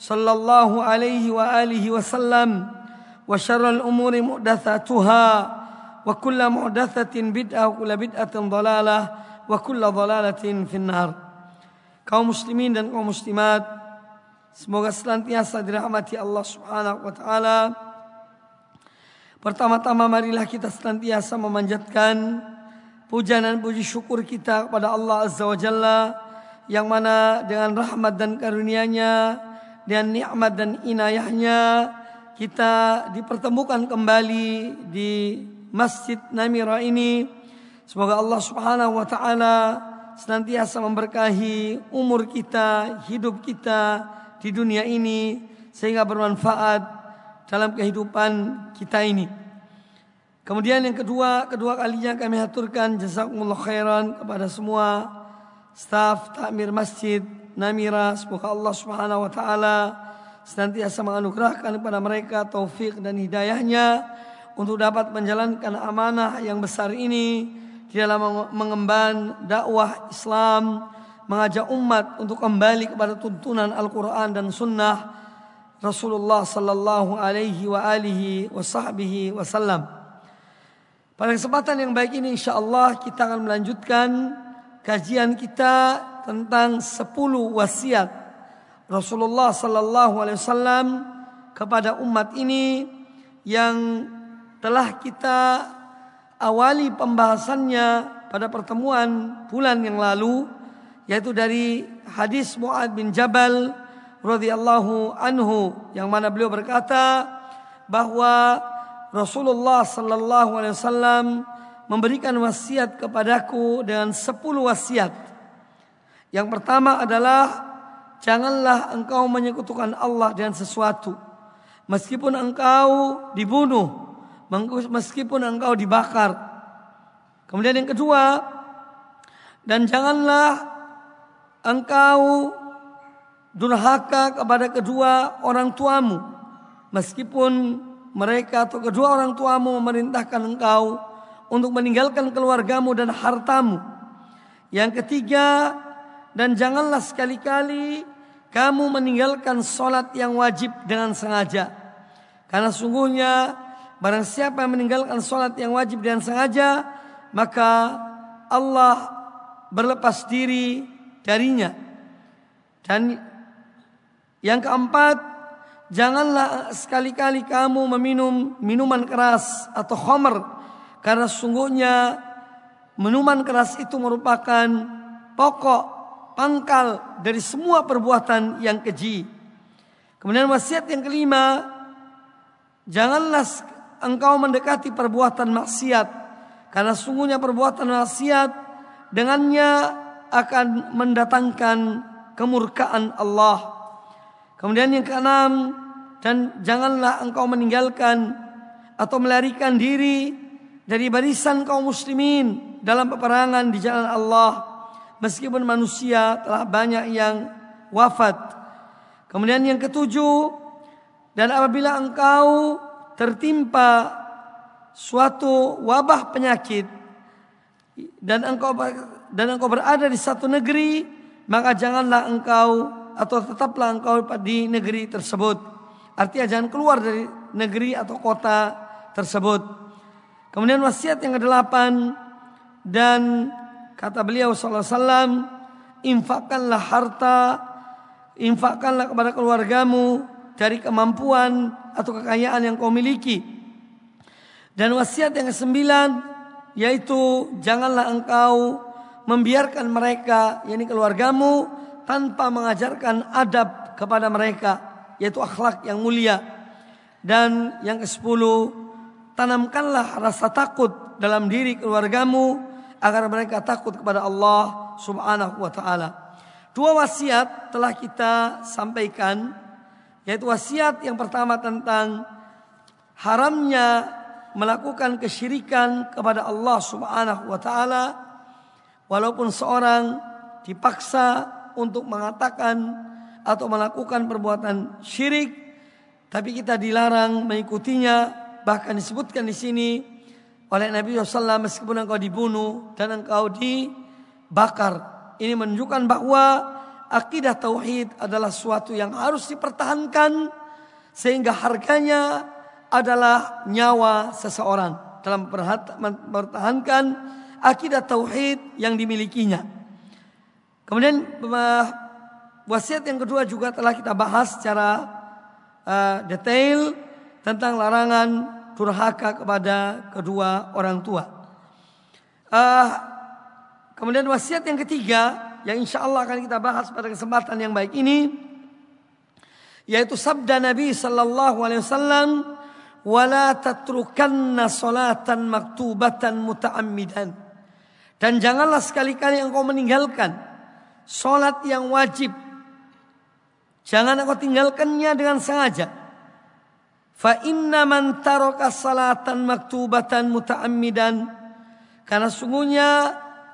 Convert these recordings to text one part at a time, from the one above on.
sallallahu alaihi wa alihi wasallam wa syarrul umuri muhdatsatuha wa kullu muhdatsatin bid'ah wa kullu bid'atin dhalalah wa kullu dhalalatin finnar. Kaum muslimin dan kaum muslimat semoga senantiasa dirahmati Allah Subhanahu wa taala. Pertama-tama marilah kita senantiasa memanjatkan puja dan puji syukur kita kepada Allah Azza wa Jalla yang mana dengan rahmat dan karunia-Nya dan nikmat dan inayahnya kita dipertemukan kembali di Masjid Namira ini. Semoga Allah Subhanahu wa taala senantiasa memberkahi umur kita, hidup kita di dunia ini sehingga bermanfaat dalam kehidupan kita ini. Kemudian yang kedua, kedua kalinya kami haturkan jazakumullah khairan kepada semua staf takmir masjid Namira semoga Allah Subhanahu wa taala senantiasa menganugerahkan kepada mereka taufik dan hidayahnya untuk dapat menjalankan amanah yang besar ini di dalam mengemban dakwah Islam, mengajak umat untuk kembali kepada tuntunan Al-Qur'an dan sunnah Rasulullah sallallahu alaihi wa alihi wasahbihi wasallam. Pada kesempatan yang baik ini insyaallah kita akan melanjutkan kajian kita tentang 10 wasiat Rasulullah sallallahu alaihi wasallam kepada umat ini yang telah kita awali pembahasannya pada pertemuan bulan yang lalu yaitu dari hadis Muad bin Jabal radhiyallahu anhu yang mana beliau berkata bahwa Rasulullah sallallahu alaihi wasallam memberikan wasiat kepadaku dengan 10 wasiat yang pertama adalah janganlah engkau menyekutukan Allah dengan sesuatu. Meskipun engkau dibunuh, meskipun engkau dibakar. Kemudian yang kedua, dan janganlah engkau durhaka kepada kedua orang tuamu. Meskipun mereka atau kedua orang tuamu memerintahkan engkau untuk meninggalkan keluargamu dan hartamu. Yang ketiga, dan janganlah sekali-kali kamu meninggalkan sholat yang wajib dengan sengaja. Karena sungguhnya barang siapa yang meninggalkan sholat yang wajib dengan sengaja, maka Allah berlepas diri darinya. Dan yang keempat, janganlah sekali-kali kamu meminum minuman keras atau homer. Karena sungguhnya minuman keras itu merupakan pokok pangkal dari semua perbuatan yang keji. Kemudian wasiat yang kelima, janganlah engkau mendekati perbuatan maksiat karena sungguhnya perbuatan maksiat dengannya akan mendatangkan kemurkaan Allah. Kemudian yang keenam, dan janganlah engkau meninggalkan atau melarikan diri dari barisan kaum muslimin dalam peperangan di jalan Allah meskipun manusia telah banyak yang wafat. Kemudian yang ketujuh, dan apabila engkau tertimpa suatu wabah penyakit, dan engkau dan engkau berada di satu negeri maka janganlah engkau atau tetaplah engkau di negeri tersebut artinya jangan keluar dari negeri atau kota tersebut kemudian wasiat yang kedelapan dan kata beliau sallallahu alaihi wasallam infakkanlah harta infakkanlah kepada keluargamu dari kemampuan atau kekayaan yang kau miliki. Dan wasiat yang kesembilan yaitu janganlah engkau membiarkan mereka yakni keluargamu tanpa mengajarkan adab kepada mereka yaitu akhlak yang mulia. Dan yang kesepuluh tanamkanlah rasa takut dalam diri keluargamu agar mereka takut kepada Allah Subhanahu wa taala. Dua wasiat telah kita sampaikan yaitu wasiat yang pertama tentang haramnya melakukan kesyirikan kepada Allah Subhanahu wa taala walaupun seorang dipaksa untuk mengatakan atau melakukan perbuatan syirik tapi kita dilarang mengikutinya bahkan disebutkan di sini oleh Nabi SAW meskipun engkau dibunuh dan engkau dibakar ini menunjukkan bahwa akidah tauhid adalah suatu yang harus dipertahankan sehingga harganya adalah nyawa seseorang dalam mempertahankan akidah tauhid yang dimilikinya. Kemudian wasiat yang kedua juga telah kita bahas secara uh, detail tentang larangan durhaka kepada kedua orang tua. Uh, kemudian wasiat yang ketiga yang insya Allah akan kita bahas pada kesempatan yang baik ini yaitu sabda Nabi sallallahu alaihi wasallam wala tatrukanna salatan maktubatan muta'ammidan. Dan janganlah sekali-kali engkau meninggalkan salat yang wajib. Jangan engkau tinggalkannya dengan sengaja fa inna man taraka salatan maktubatan muta'ammidan karena sungguhnya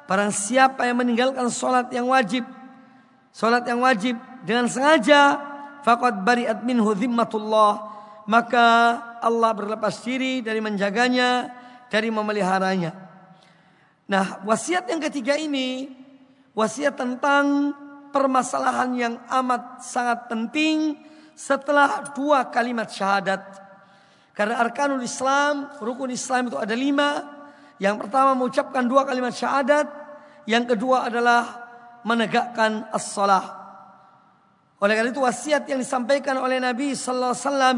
Barang siapa yang meninggalkan sholat yang wajib. Sholat yang wajib dengan sengaja. Faqad bari'at minhu zimmatullah. Maka Allah berlepas diri dari menjaganya. Dari memeliharanya. Nah wasiat yang ketiga ini. Wasiat tentang permasalahan yang amat sangat penting. Setelah dua kalimat syahadat. Karena arkanul Islam, rukun Islam itu ada lima. Yang pertama mengucapkan dua kalimat syahadat, yang kedua adalah menegakkan as-salah. Oleh karena itu wasiat yang disampaikan oleh Nabi sallallahu alaihi wasallam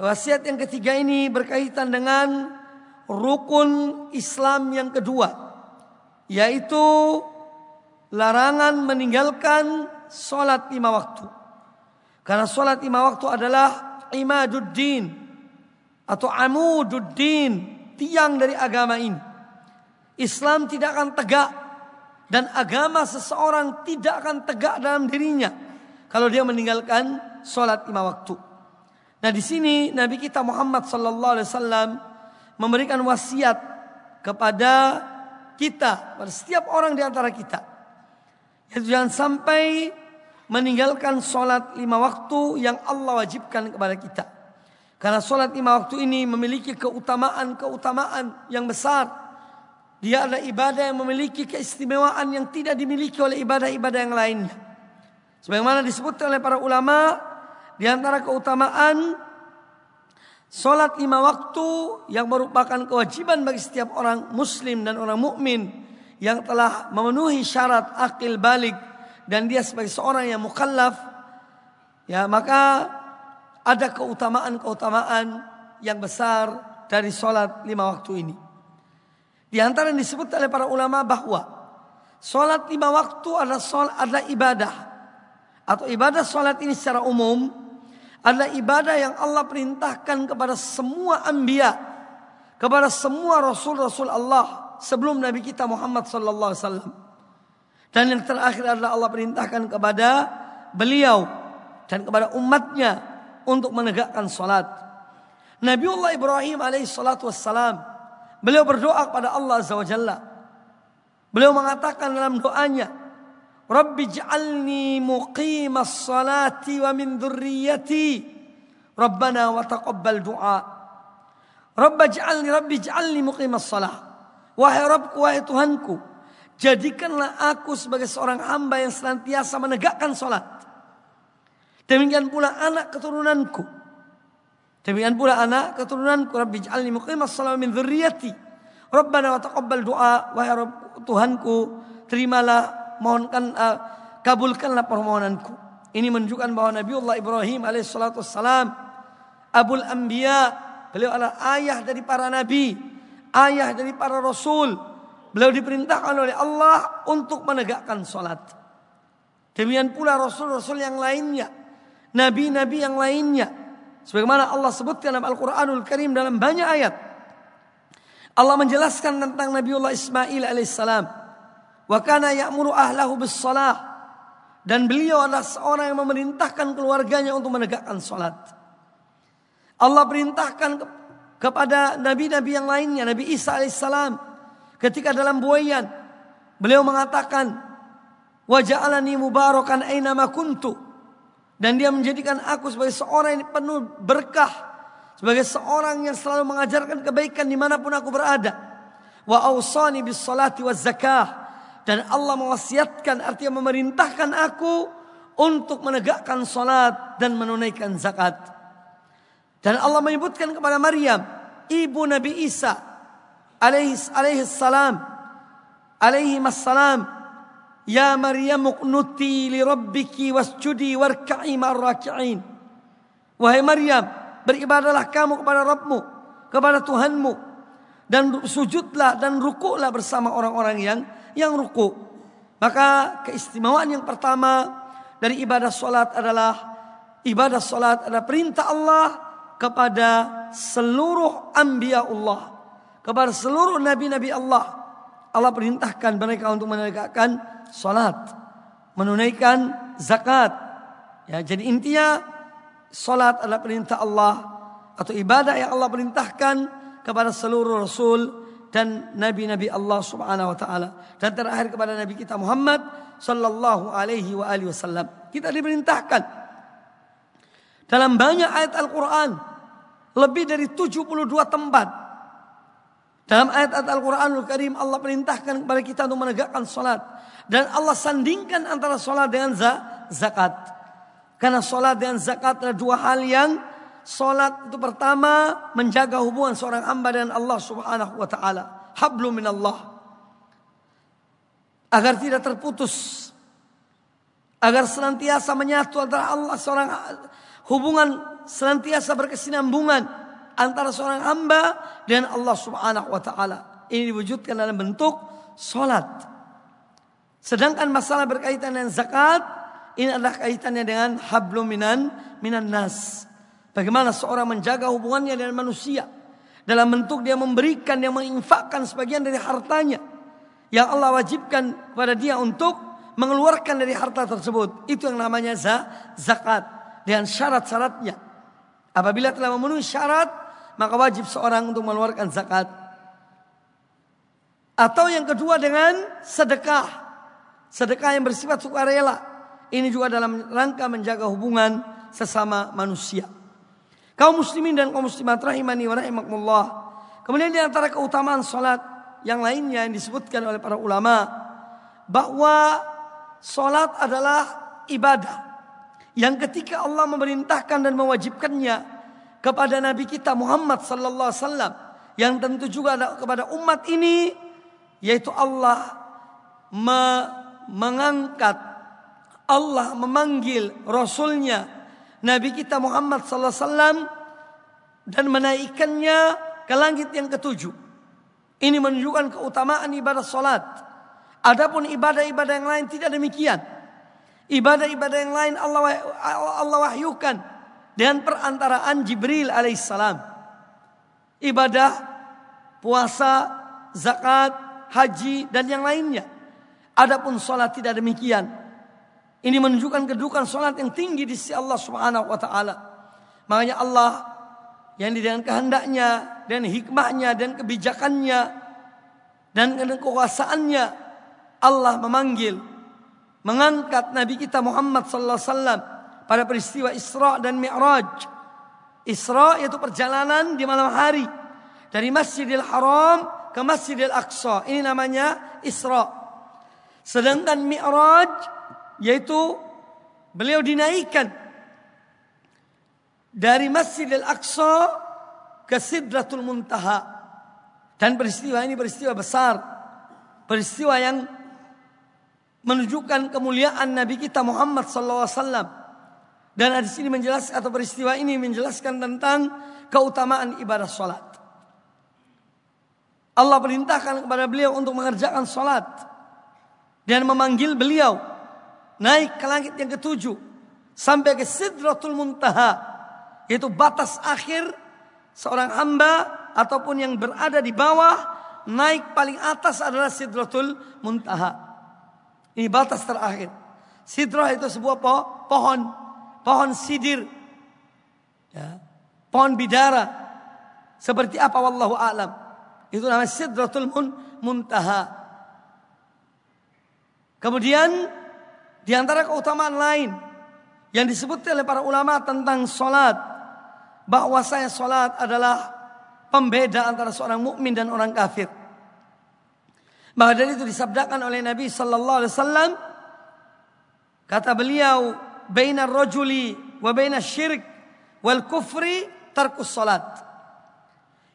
wasiat yang ketiga ini berkaitan dengan rukun Islam yang kedua yaitu larangan meninggalkan solat lima waktu. Karena solat lima waktu adalah imaduddin atau amududdin tiang dari agama ini. Islam tidak akan tegak dan agama seseorang tidak akan tegak dalam dirinya kalau dia meninggalkan sholat lima waktu. Nah di sini Nabi kita Muhammad Sallallahu Alaihi Wasallam memberikan wasiat kepada kita, pada setiap orang di antara kita. Yaitu jangan sampai meninggalkan sholat lima waktu yang Allah wajibkan kepada kita. Karena sholat lima waktu ini memiliki keutamaan-keutamaan yang besar. Dia adalah ibadah yang memiliki keistimewaan yang tidak dimiliki oleh ibadah-ibadah yang lainnya. Sebagaimana disebut oleh para ulama, di antara keutamaan sholat lima waktu yang merupakan kewajiban bagi setiap orang muslim dan orang mukmin yang telah memenuhi syarat akil balik dan dia sebagai seorang yang mukallaf ya maka ada keutamaan-keutamaan yang besar dari sholat lima waktu ini. Di antara yang disebut oleh para ulama bahwa sholat lima waktu adalah sholat adalah ibadah atau ibadah sholat ini secara umum adalah ibadah yang Allah perintahkan kepada semua ambia, kepada semua rasul-rasul Allah sebelum Nabi kita Muhammad sallallahu alaihi wasallam. Dan yang terakhir adalah Allah perintahkan kepada beliau dan kepada umatnya untuk menegakkan salat. Nabiullah Ibrahim alaihi salatu wassalam beliau berdoa kepada Allah azza wajalla. Beliau mengatakan dalam doanya, "Rabbi ij'alni muqimas salati wa min dzurriyyati." Rabbana wa taqabbal du'a. Rabbi ij'alni Rabbi ij'alni muqimas salah. Wahai Rabbku, wahai Tuhanku, jadikanlah aku sebagai seorang hamba yang senantiasa menegakkan sholat. Demikian pula anak keturunanku. Demikian pula anak keturunanku. Rabbi ja'alni muqimas salam min dzurriyyati. Rabbana wa taqabbal doa. Wahai Rabb, Tuhanku, terimalah, mohonkan, uh, kabulkanlah permohonanku. Ini menunjukkan bahwa Nabiullah Ibrahim alaihissalatu wassalam, Abul Anbiya, beliau adalah ayah dari para nabi ayah dari para rasul. Beliau diperintahkan oleh Allah untuk menegakkan sholat. Demikian pula rasul-rasul yang lainnya. Nabi-nabi yang lainnya. Sebagaimana Allah sebutkan dalam Al-Quranul Karim dalam banyak ayat. Allah menjelaskan tentang Nabiullah Ismail alaihissalam. Wa kana ya'muru ahlahu bis. Dan beliau adalah seorang yang memerintahkan keluarganya untuk menegakkan sholat. Allah perintahkan kepada nabi-nabi yang lainnya, Nabi Isa alaihissalam ketika dalam buayan beliau mengatakan waja'alani mubarakan aina kuntu. Dan dia menjadikan aku sebagai seorang yang penuh berkah sebagai seorang yang selalu mengajarkan kebaikan di mana pun aku berada. Wa awsani bis salati waz zakah. Dan Allah mewasiatkan artinya memerintahkan aku untuk menegakkan salat dan menunaikan zakat. Dan Allah menyebutkan kepada Maryam, ibu Nabi Isa alaihi alaihi salam, alaihi salam, ya Maryam uqnuti li rabbiki wasjudi warka'i ma'raki'in. Wahai Maryam, beribadahlah kamu kepada Rabbmu, kepada Tuhanmu dan sujudlah dan rukuklah bersama orang-orang yang yang ruku. Maka keistimewaan yang pertama dari ibadah salat adalah ibadah salat adalah perintah Allah kepada seluruh anbiya Allah, kepada seluruh nabi-nabi Allah. Allah perintahkan mereka untuk menegakkan salat, menunaikan zakat. Ya, jadi intinya salat adalah perintah Allah atau ibadah yang Allah perintahkan kepada seluruh rasul dan nabi-nabi Allah Subhanahu wa taala dan terakhir kepada nabi kita Muhammad sallallahu alaihi wa alihi wasallam. Kita diperintahkan dalam banyak ayat Al-Qur'an lebih dari 72 tempat. Dalam ayat-ayat Al-Quranul Karim Allah perintahkan kepada kita untuk menegakkan sholat. Dan Allah sandingkan antara sholat dengan zakat. Karena sholat dan zakat adalah dua hal yang sholat itu pertama menjaga hubungan seorang hamba dengan Allah subhanahu wa ta'ala. Hablu min Allah. Agar tidak terputus. Agar senantiasa menyatu antara Allah seorang hubungan senantiasa berkesinambungan antara seorang hamba dengan Allah Subhanahu wa taala. Ini diwujudkan dalam bentuk salat. Sedangkan masalah berkaitan dengan zakat ini adalah kaitannya dengan hablum minan minan nas. Bagaimana seorang menjaga hubungannya dengan manusia dalam bentuk dia memberikan yang menginfakkan sebagian dari hartanya yang Allah wajibkan kepada dia untuk mengeluarkan dari harta tersebut. Itu yang namanya zakat dengan syarat-syaratnya. Apabila telah memenuhi syarat, maka wajib seorang untuk mengeluarkan zakat. Atau yang kedua dengan sedekah. Sedekah yang bersifat sukarela. Ini juga dalam rangka menjaga hubungan sesama manusia. Kaum muslimin dan kaum muslimat rahimani wa rahimakumullah. Kemudian di antara keutamaan salat yang lainnya yang disebutkan oleh para ulama bahwa salat adalah ibadah yang ketika Allah memerintahkan dan mewajibkannya kepada Nabi kita Muhammad sallallahu alaihi wasallam yang tentu juga ada kepada umat ini yaitu Allah me mengangkat Allah memanggil rasulnya Nabi kita Muhammad sallallahu alaihi wasallam dan menaikkannya ke langit yang ketujuh. Ini menunjukkan keutamaan ibadah salat. Adapun ibadah-ibadah yang lain tidak demikian. Ibadah-ibadah yang lain Allah Allah wahyukan dengan perantaraan Jibril alaihissalam. Ibadah puasa, zakat, haji dan yang lainnya. Adapun sholat tidak demikian. Ini menunjukkan kedudukan sholat yang tinggi di sisi Allah Subhanahu wa taala. Makanya Allah yang dengan kehendaknya dan hikmahnya dan kebijakannya dan kekuasaannya Allah memanggil mengangkat Nabi kita Muhammad sallallahu alaihi wasallam pada peristiwa Isra dan Mi'raj. Isra yaitu perjalanan di malam hari dari Masjidil Haram ke Masjidil Aqsa. Ini namanya Isra. Sedangkan Mi'raj yaitu beliau dinaikkan dari Masjidil Aqsa ke Sidratul Muntaha. Dan peristiwa ini peristiwa besar. Peristiwa yang menunjukkan kemuliaan Nabi kita Muhammad SAW. Dan di sini menjelaskan atau peristiwa ini menjelaskan tentang keutamaan ibadah sholat. Allah perintahkan kepada beliau untuk mengerjakan sholat. Dan memanggil beliau naik ke langit yang ketujuh. Sampai ke Sidratul Muntaha. Yaitu batas akhir seorang hamba ataupun yang berada di bawah. Naik paling atas adalah Sidratul Muntaha. Ini batas terakhir. Sidrah itu sebuah po pohon. Pohon sidir. Ya. Pohon bidara. Seperti apa wallahu alam. Itu namanya sidratul mun muntaha. Kemudian di antara keutamaan lain yang disebut oleh para ulama tentang solat bahwasanya solat adalah pembeda antara seorang mukmin dan orang kafir. Maka dari itu disabdakan oleh Nabi sallallahu alaihi wasallam kata beliau baina rajuli wa baina syirik wal kufri tarkus salat.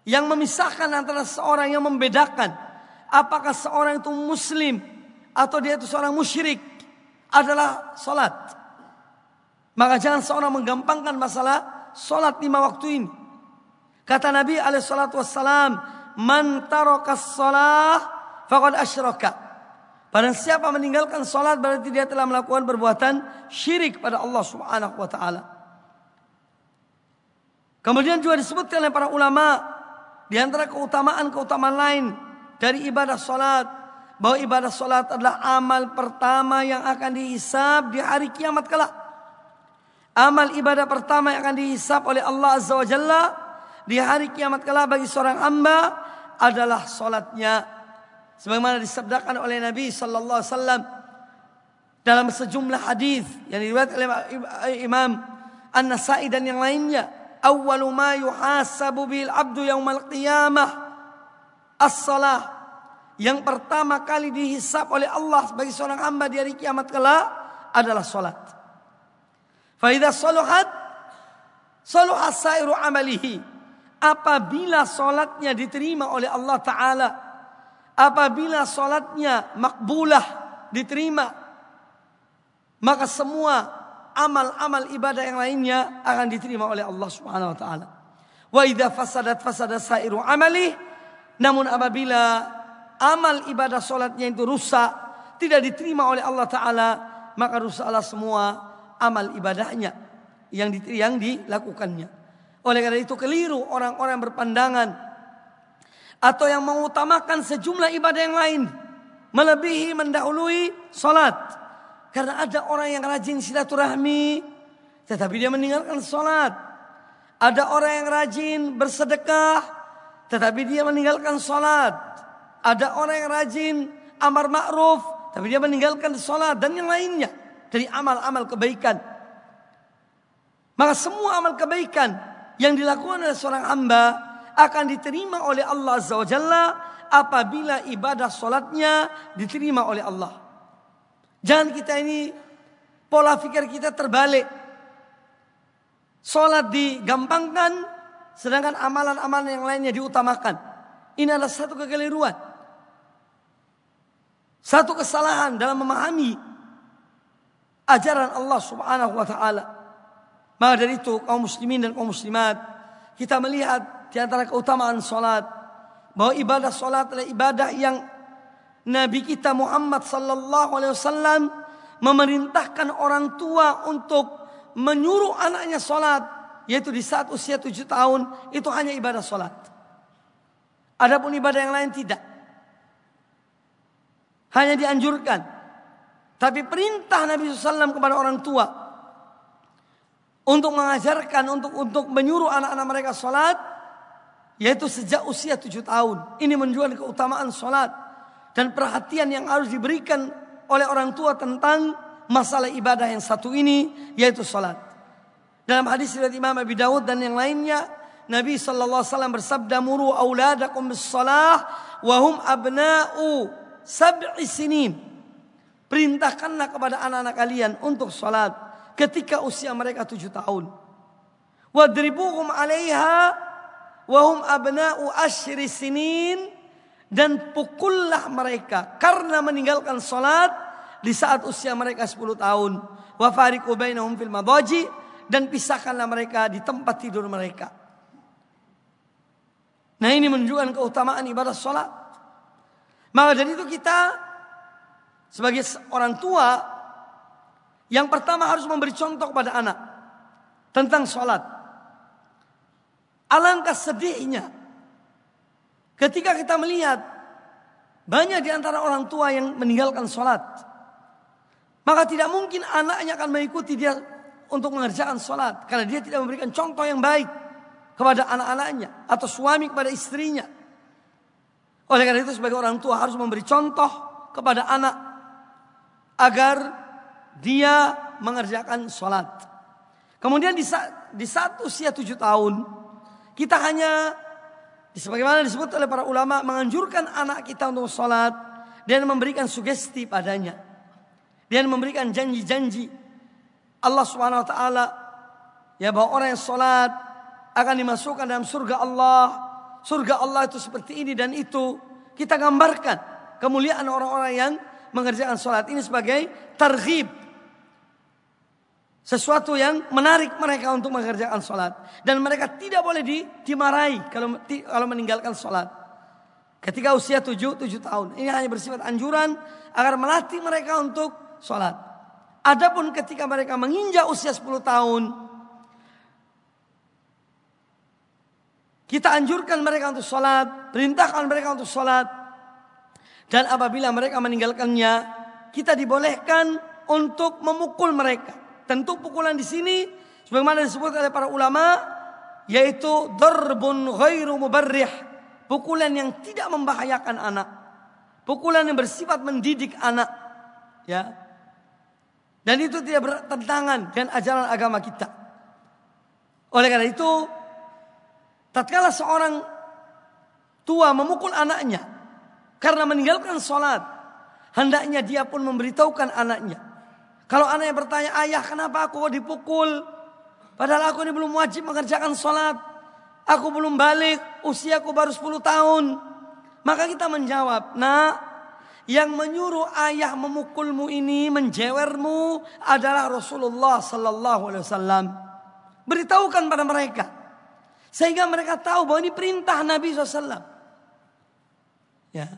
Yang memisahkan antara seorang yang membedakan apakah seorang itu muslim atau dia itu seorang musyrik adalah salat. Maka jangan seorang menggampangkan masalah salat lima waktu ini. Kata Nabi alaihi salatu wassalam, "Man tarakas salah faqad asyraka. Barang siapa meninggalkan salat berarti dia telah melakukan perbuatan syirik pada Allah Subhanahu wa taala. Kemudian juga disebutkan oleh para ulama di antara keutamaan-keutamaan lain dari ibadah salat bahwa ibadah salat adalah amal pertama yang akan dihisab di hari kiamat kelak. Amal ibadah pertama yang akan dihisab oleh Allah Azza wa Jalla di hari kiamat kelak bagi seorang hamba adalah salatnya sebagaimana disabdakan oleh Nabi sallallahu alaihi wasallam dalam sejumlah hadis yang diriwayatkan oleh Imam An-Nasa'i dan yang lainnya awwalu ma yuhasabu bil abdu yaumal qiyamah as-salah yang pertama kali dihisap oleh Allah bagi seorang hamba di hari kiamat kelak adalah salat. Fa idza saluhat saluhat sairu amalihi. Apabila salatnya diterima oleh Allah taala apabila sholatnya makbulah diterima maka semua amal-amal ibadah yang lainnya akan diterima oleh Allah Subhanahu wa taala. Wa idza fasadat fasada sairu amali namun apabila amal ibadah sholatnya itu rusak tidak diterima oleh Allah taala maka rusaklah semua amal ibadahnya yang yang dilakukannya. Oleh karena itu keliru orang-orang berpandangan atau yang mengutamakan sejumlah ibadah yang lain melebihi mendahului salat. Karena ada orang yang rajin silaturahmi tetapi dia meninggalkan salat. Ada orang yang rajin bersedekah tetapi dia meninggalkan salat. Ada orang yang rajin amar ma'ruf tapi dia meninggalkan salat dan yang lainnya dari amal-amal kebaikan. Maka semua amal kebaikan yang dilakukan oleh seorang hamba akan diterima oleh Allah Azza wa Jalla apabila ibadah solatnya diterima oleh Allah. Jangan kita ini pola pikir kita terbalik. Solat digampangkan sedangkan amalan-amalan yang lainnya diutamakan. Ini adalah satu kekeliruan. Satu kesalahan dalam memahami ajaran Allah Subhanahu wa taala. Maka dari itu kaum muslimin dan kaum muslimat kita melihat di antara keutamaan salat bahwa ibadah salat adalah ibadah yang Nabi kita Muhammad sallallahu alaihi wasallam memerintahkan orang tua untuk menyuruh anaknya salat yaitu di saat usia tujuh tahun itu hanya ibadah salat. Adapun ibadah yang lain tidak. Hanya dianjurkan. Tapi perintah Nabi SAW kepada orang tua untuk mengajarkan, untuk untuk menyuruh anak-anak mereka sholat, yaitu sejak usia tujuh tahun. Ini menunjukkan keutamaan sholat. Dan perhatian yang harus diberikan oleh orang tua tentang masalah ibadah yang satu ini. Yaitu sholat. Dalam hadis dari Imam Abi Dawud dan yang lainnya. Nabi wasallam bersabda muru auladakum bis salah wa hum abna'u sab'i sinin. Perintahkanlah kepada anak-anak kalian untuk salat ketika usia mereka tujuh tahun. Wadribuhum 'alaiha wa hum abna'u ashri sinin dan pukullah mereka karena meninggalkan salat di saat usia mereka 10 tahun. Wa fariqu bainahum fil madaji dan pisahkanlah mereka di tempat tidur mereka. Nah ini menunjukkan keutamaan ibadah sholat. Maka dari itu kita sebagai orang tua yang pertama harus memberi contoh kepada anak tentang sholat. Alangkah sedihnya ketika kita melihat banyak di antara orang tua yang meninggalkan sholat. Maka tidak mungkin anaknya akan mengikuti dia untuk mengerjakan sholat. Karena dia tidak memberikan contoh yang baik kepada anak-anaknya atau suami kepada istrinya. Oleh karena itu sebagai orang tua harus memberi contoh kepada anak agar dia mengerjakan sholat. Kemudian di saat, di saat usia tujuh tahun kita hanya sebagaimana disebut oleh para ulama menganjurkan anak kita untuk sholat dan memberikan sugesti padanya dan memberikan janji-janji Allah Subhanahu Wa Taala ya bahwa orang yang sholat akan dimasukkan dalam surga Allah. Surga Allah itu seperti ini dan itu. Kita gambarkan kemuliaan orang-orang yang mengerjakan sholat ini sebagai targhib. Sesuatu yang menarik mereka untuk mengerjakan sholat. Dan mereka tidak boleh di, dimarahi kalau, kalau meninggalkan sholat. Ketika usia tujuh, tujuh tahun. Ini hanya bersifat anjuran agar melatih mereka untuk sholat. Adapun ketika mereka menginjak usia 10 tahun, Kita anjurkan mereka untuk sholat, perintahkan mereka untuk sholat. Dan apabila mereka meninggalkannya, kita dibolehkan untuk memukul mereka. Tentu pukulan di sini, sebagaimana disebut oleh para ulama, yaitu darbun ghairu mubarrih. Pukulan yang tidak membahayakan anak. Pukulan yang bersifat mendidik anak. Ya. Dan itu tidak bertentangan dengan ajaran agama kita. Oleh karena itu, Tatkala seorang tua memukul anaknya karena meninggalkan sholat, hendaknya dia pun memberitahukan anaknya. Kalau anaknya bertanya, ayah kenapa aku dipukul? Padahal aku ini belum wajib mengerjakan sholat. Aku belum balik, usiaku baru 10 tahun. Maka kita menjawab, nah yang menyuruh ayah memukulmu ini, menjewermu adalah Rasulullah Sallallahu Alaihi Wasallam. Beritahukan pada mereka. Sehingga mereka tahu bahwa ini perintah Nabi SAW. Ya.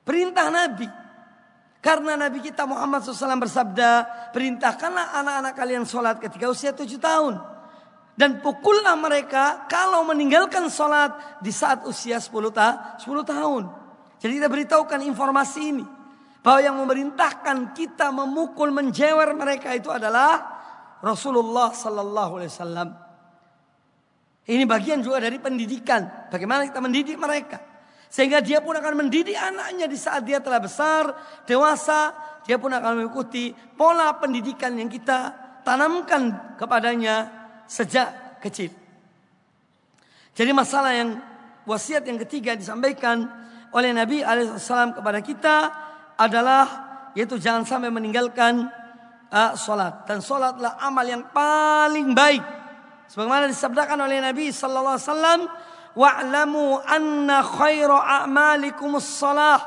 Perintah Nabi. Karena Nabi kita Muhammad SAW bersabda, perintahkanlah anak-anak kalian sholat ketika usia tujuh tahun. Dan pukullah mereka kalau meninggalkan sholat di saat usia 10, ta 10 tahun. Jadi kita beritahukan informasi ini. Bahwa yang memerintahkan kita memukul, menjewer mereka itu adalah Rasulullah Sallallahu Alaihi Wasallam. Ini bagian juga dari pendidikan. Bagaimana kita mendidik mereka. Sehingga dia pun akan mendidik anaknya di saat dia telah besar, dewasa. Dia pun akan mengikuti pola pendidikan yang kita tanamkan kepadanya sejak kecil. Jadi masalah yang wasiat yang ketiga disampaikan oleh Nabi Alaihissalam kepada kita adalah yaitu jangan sampai meninggalkan uh, sholat dan sholatlah amal yang paling baik Sebagaimana disabdakan oleh Nabi sallallahu alaihi wasallam, "Wa'lamu anna khairu a'malikumus shalah."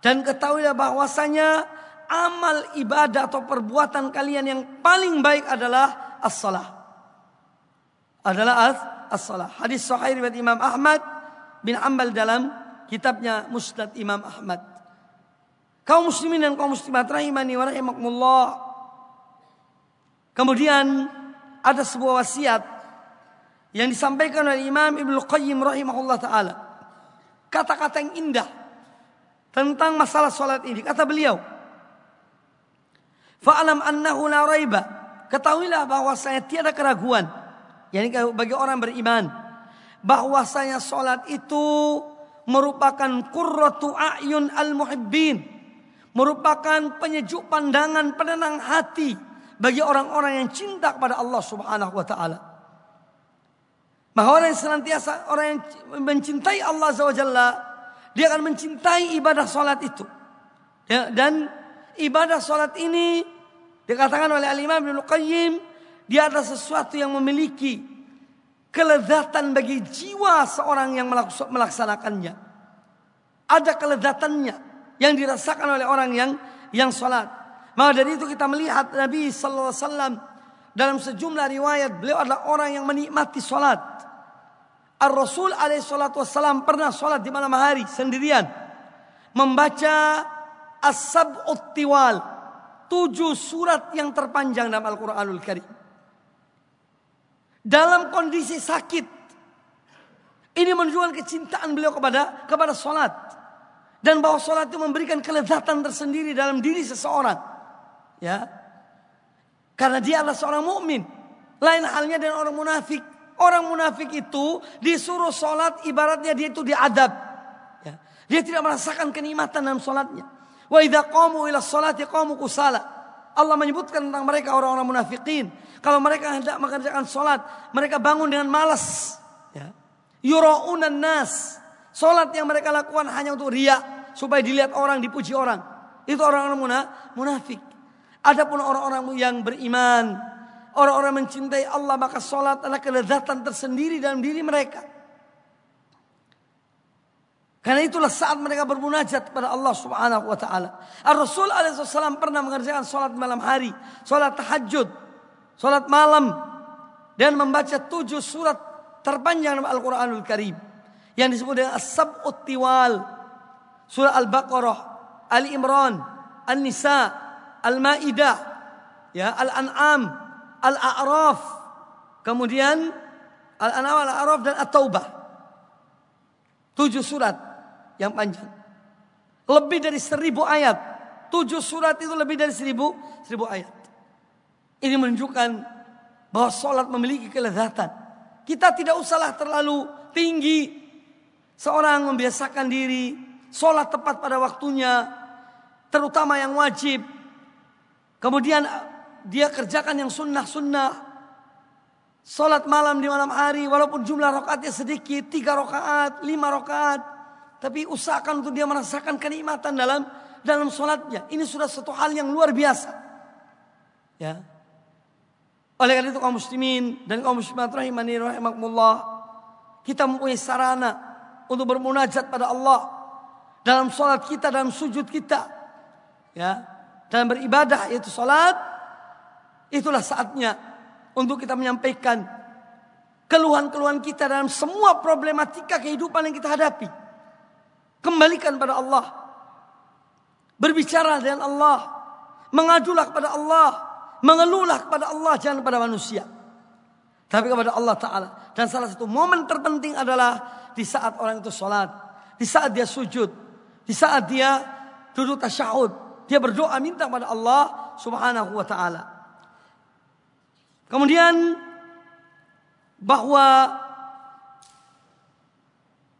Dan ketahuilah bahwasanya amal ibadah atau perbuatan kalian yang paling baik adalah as-salah. Adalah as-salah. Hadis sahih riwayat Imam Ahmad bin Ambal dalam kitabnya Musnad Imam Ahmad. Kaum muslimin dan kaum muslimat rahimani wa rahimakumullah. Kemudian ada sebuah wasiat yang disampaikan oleh Imam Ibnu Qayyim rahimahullah taala. Kata-kata yang indah tentang masalah salat ini. Kata beliau, "Fa'lam annahu la raiba." Ketahuilah bahwasanya tiada keraguan yakni bagi orang beriman bahwasanya salat itu merupakan qurratu a'yun al-muhibbin, merupakan penyejuk pandangan, penenang hati bagi orang-orang yang cinta kepada Allah Subhanahu wa taala. Maka orang yang senantiasa orang yang mencintai Allah Jalla, dia akan mencintai ibadah salat itu. Ya, dan ibadah salat ini dikatakan oleh Al-Imam Ibnu Qayyim dia adalah sesuatu yang memiliki kelezatan bagi jiwa seorang yang melaksanakannya. Ada kelezatannya yang dirasakan oleh orang yang yang salat. Maka dari itu kita melihat Nabi sallallahu alaihi wasallam dalam sejumlah riwayat beliau adalah orang yang menikmati salat. Ar-Rasul alaihi salatu wassalam pernah sholat di malam hari sendirian. Membaca As-Sab'ut Tiwal. Tujuh surat yang terpanjang dalam Al-Quranul Karim. Dalam kondisi sakit. Ini menunjukkan kecintaan beliau kepada kepada sholat. Dan bahwa sholat itu memberikan kelezatan tersendiri dalam diri seseorang. Ya, Karena dia adalah seorang mukmin. Lain halnya dengan orang munafik. Orang munafik itu disuruh sholat ibaratnya dia itu diadab. Ya. Dia tidak merasakan kenikmatan dalam sholatnya. Wa idha qamu ila sholati qamu kusala. Allah menyebutkan tentang mereka orang-orang munafikin. Kalau mereka hendak mengerjakan sholat, mereka bangun dengan malas. Ya. Yura'unan nas. Sholat yang mereka lakukan hanya untuk ria. Supaya dilihat orang, dipuji orang. Itu orang-orang munafik. Adapun orang-orang yang beriman, orang-orang mencintai Allah maka sholat adalah kelezatan tersendiri dalam diri mereka. Karena itulah saat mereka bermunajat kepada Allah Subhanahu wa taala. Ar-Rasul alaihissalam pernah mengerjakan sholat malam hari, sholat tahajud, sholat malam dan membaca tujuh surat terpanjang dalam Al-Qur'anul Karim yang disebut dengan As-Sab'ut Tiwal. Surah Al-Baqarah, Ali Imran, An-Nisa, Al-Maidah, ya, Al-An'am, Al-A'raf. Kemudian Al-An'am, Al-A'raf dan At-Taubah. Tujuh surat yang panjang. Lebih dari seribu ayat. Tujuh surat itu lebih dari seribu, seribu ayat. Ini menunjukkan bahwa sholat memiliki kelezatan. Kita tidak usahlah terlalu tinggi. Seorang membiasakan diri. Sholat tepat pada waktunya. Terutama yang wajib. Kemudian dia kerjakan yang sunnah-sunnah. Salat malam di malam hari walaupun jumlah rakaatnya sedikit, tiga rakaat, lima rakaat, tapi usahakan untuk dia merasakan kenikmatan dalam dalam salatnya. Ini sudah satu hal yang luar biasa. Ya. Oleh karena itu kaum muslimin dan kaum muslimat rahimani rahimakumullah, kita mempunyai sarana untuk bermunajat pada Allah dalam salat kita, dalam sujud kita. Ya. Dalam beribadah yaitu salat Itulah saatnya untuk kita menyampaikan keluhan-keluhan kita dalam semua problematika kehidupan yang kita hadapi. Kembalikan pada Allah. Berbicara dengan Allah. Mengadulah kepada Allah. Mengeluhlah kepada Allah, jangan kepada manusia. Tapi kepada Allah Ta'ala. Dan salah satu momen terpenting adalah di saat orang itu sholat. Di saat dia sujud. Di saat dia duduk tasyahud. Dia berdoa minta kepada Allah Subhanahu wa Ta'ala. Kemudian bahwa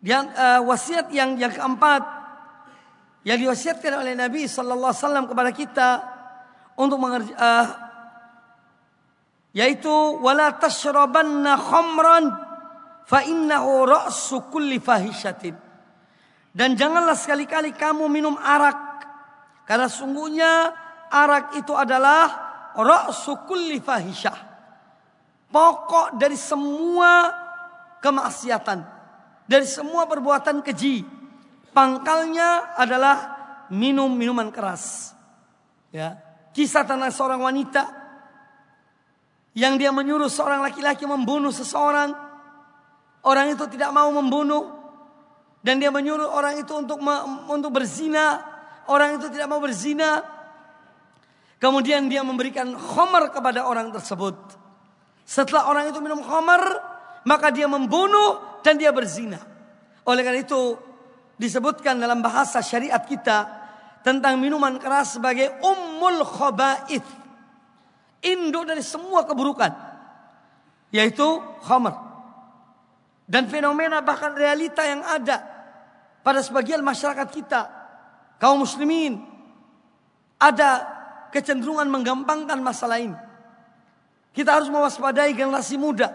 yang uh, wasiat yang yang keempat yang diwasiatkan oleh Nabi sallallahu alaihi wasallam kepada kita untuk mengerja, uh, yaitu wala tashrabanna khamran fa innahu ra'su kulli fahishatin. Dan janganlah sekali-kali kamu minum arak karena sungguhnya arak itu adalah ra'su kulli fahisyah Pokok dari semua kemaksiatan. Dari semua perbuatan keji. Pangkalnya adalah minum minuman keras. Ya. Kisah tentang seorang wanita yang dia menyuruh seorang laki-laki membunuh seseorang. Orang itu tidak mau membunuh dan dia menyuruh orang itu untuk untuk berzina. Orang itu tidak mau berzina. Kemudian dia memberikan khomer kepada orang tersebut. Setelah orang itu minum khamar, maka dia membunuh dan dia berzina. Oleh karena itu disebutkan dalam bahasa syariat kita tentang minuman keras sebagai ummul khaba'ith. Induk dari semua keburukan. Yaitu khamar. Dan fenomena bahkan realita yang ada pada sebagian masyarakat kita. Kaum muslimin. Ada kecenderungan menggampangkan masalah ini. Kita harus mewaspadai generasi muda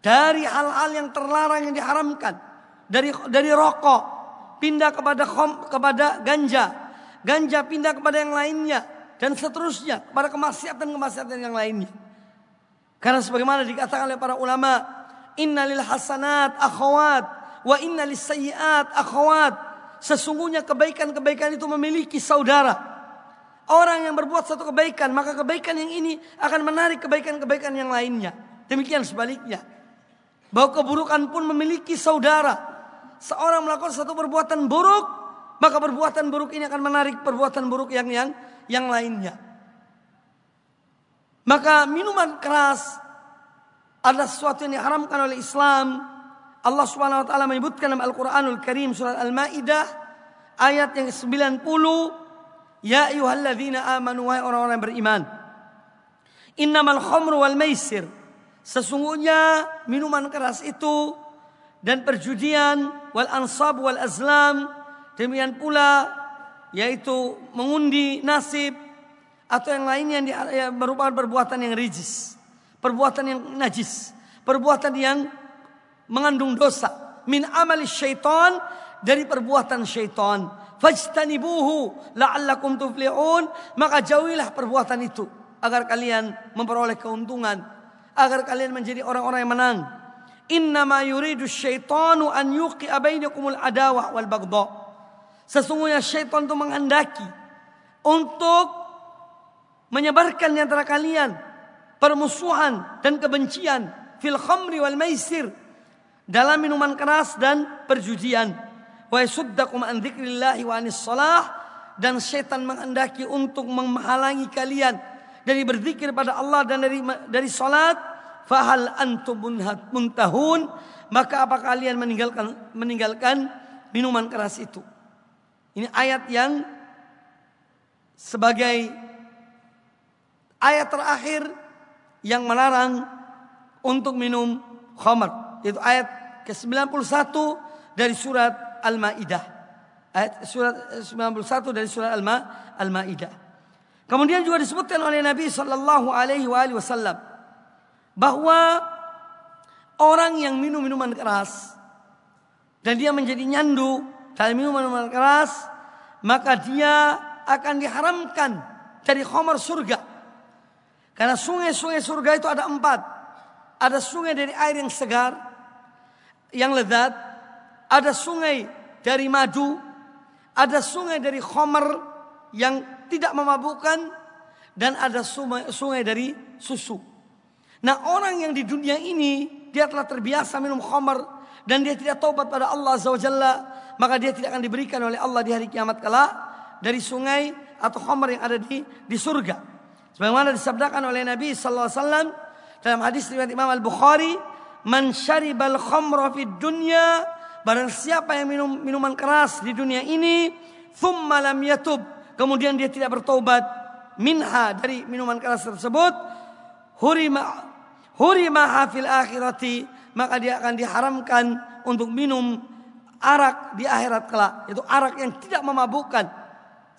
dari hal-hal yang terlarang yang diharamkan. Dari dari rokok pindah kepada khom, kepada ganja. Ganja pindah kepada yang lainnya. Dan seterusnya kepada kemaksiatan-kemaksiatan yang lainnya. Karena sebagaimana dikatakan oleh para ulama innalil hasanat akhwat wa innalis sayyiat akhwat sesungguhnya kebaikan-kebaikan itu memiliki saudara orang yang berbuat satu kebaikan maka kebaikan yang ini akan menarik kebaikan-kebaikan yang lainnya demikian sebaliknya bahwa keburukan pun memiliki saudara. Seorang melakukan satu perbuatan buruk, maka perbuatan buruk ini akan menarik perbuatan buruk yang yang yang lainnya. Maka minuman keras adalah sesuatu yang diharamkan oleh Islam. Allah Subhanahu wa taala menyebutkan dalam Al-Qur'anul Karim surat Al-Maidah ayat yang ke-90, "Ya ayyuhalladzina amanu wahai orang-orang yang beriman, innamal khamru wal maisir" Sesungguhnya minuman keras itu dan perjudian wal ansab wal azlam. Demikian pula yaitu mengundi nasib atau yang lainnya yang ya, merupakan perbuatan yang rijis, perbuatan yang najis, perbuatan yang mengandung dosa. Min amali syaitan dari perbuatan syaitan fajtanibuhu la'allakum tuflihun maka jauhilah perbuatan itu agar kalian memperoleh keuntungan agar kalian menjadi orang-orang yang menang. Innama yuridu syaitanu an yuqi'a bainakumul adawah wal bagdha. Sesungguhnya syaitan itu menghendaki untuk menyebarkan di antara kalian permusuhan dan kebencian fil khamri wal maisir dalam minuman keras dan perjudian wa yasuddakum an dzikrillahi wa dan syaitan menghendaki untuk menghalangi kalian dari berzikir pada Allah dan dari dari salat. Fahal antum muntahun. Maka apa kalian meninggalkan meninggalkan minuman keras itu? Ini ayat yang sebagai ayat terakhir yang melarang untuk minum khamar. Yaitu ayat ke-91 dari surat Al-Maidah ayat surat 91 dari surat Al-Maidah kemudian juga disebutkan oleh Nabi sallallahu alaihi wasallam bahwa orang yang minum minuman keras dan dia menjadi nyandu dalam minuman keras, maka dia akan diharamkan dari khamar surga. Karena sungai-sungai surga itu ada empat. Ada sungai dari air yang segar, yang lezat. Ada sungai dari madu. Ada sungai dari khamar yang tidak memabukkan. Dan ada sungai, sungai dari susu. Nah orang yang di dunia ini dia telah terbiasa minum khamar dan dia tidak taubat pada Allah Azza maka dia tidak akan diberikan oleh Allah di hari kiamat kala dari sungai atau khamar yang ada di di surga. Sebagaimana disabdakan oleh Nabi sallallahu alaihi wasallam dalam hadis riwayat Imam Al-Bukhari, "Man syaribal khamra fid dunya" Barang siapa yang minum minuman keras di dunia ini, thumma lam yatub, kemudian dia tidak bertobat minha dari minuman keras tersebut, hurima hurima hafil akhirati maka dia akan diharamkan untuk minum arak di akhirat kelak itu arak yang tidak memabukkan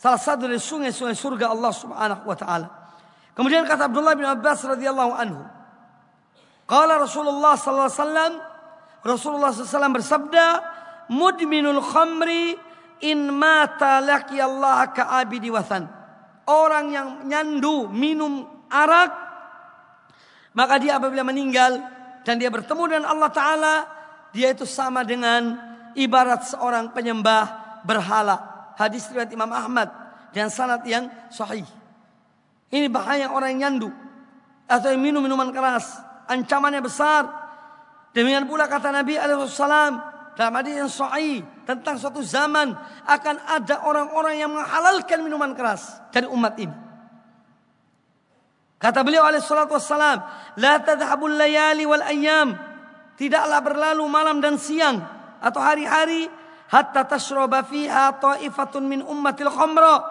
salah satu dari sungai-sungai surga Allah Subhanahu wa taala. Kemudian kata Abdullah bin Abbas radhiyallahu anhu qala Rasulullah sallallahu alaihi wasallam Rasulullah SAW bersabda mudminul khamri in mata laki Allah ka'abidi wathan orang yang nyandu minum arak maka dia apabila meninggal dan dia bertemu dengan Allah Ta'ala, dia itu sama dengan ibarat seorang penyembah berhala. Hadis riwayat Imam Ahmad dan sanad yang sahih. Ini bahaya orang yang nyandu atau yang minum minuman keras. Ancamannya besar. Demikian pula kata Nabi Alaihissalam dalam hadis yang sahih tentang suatu zaman akan ada orang-orang yang menghalalkan minuman keras dari umat ini. Kata beliau alaihi salatu wassalam, "La tadhhabul layali wal ayyam." Tidaklah berlalu malam dan siang atau hari-hari hatta tashraba fiha ta'ifatun min ummatil khamra.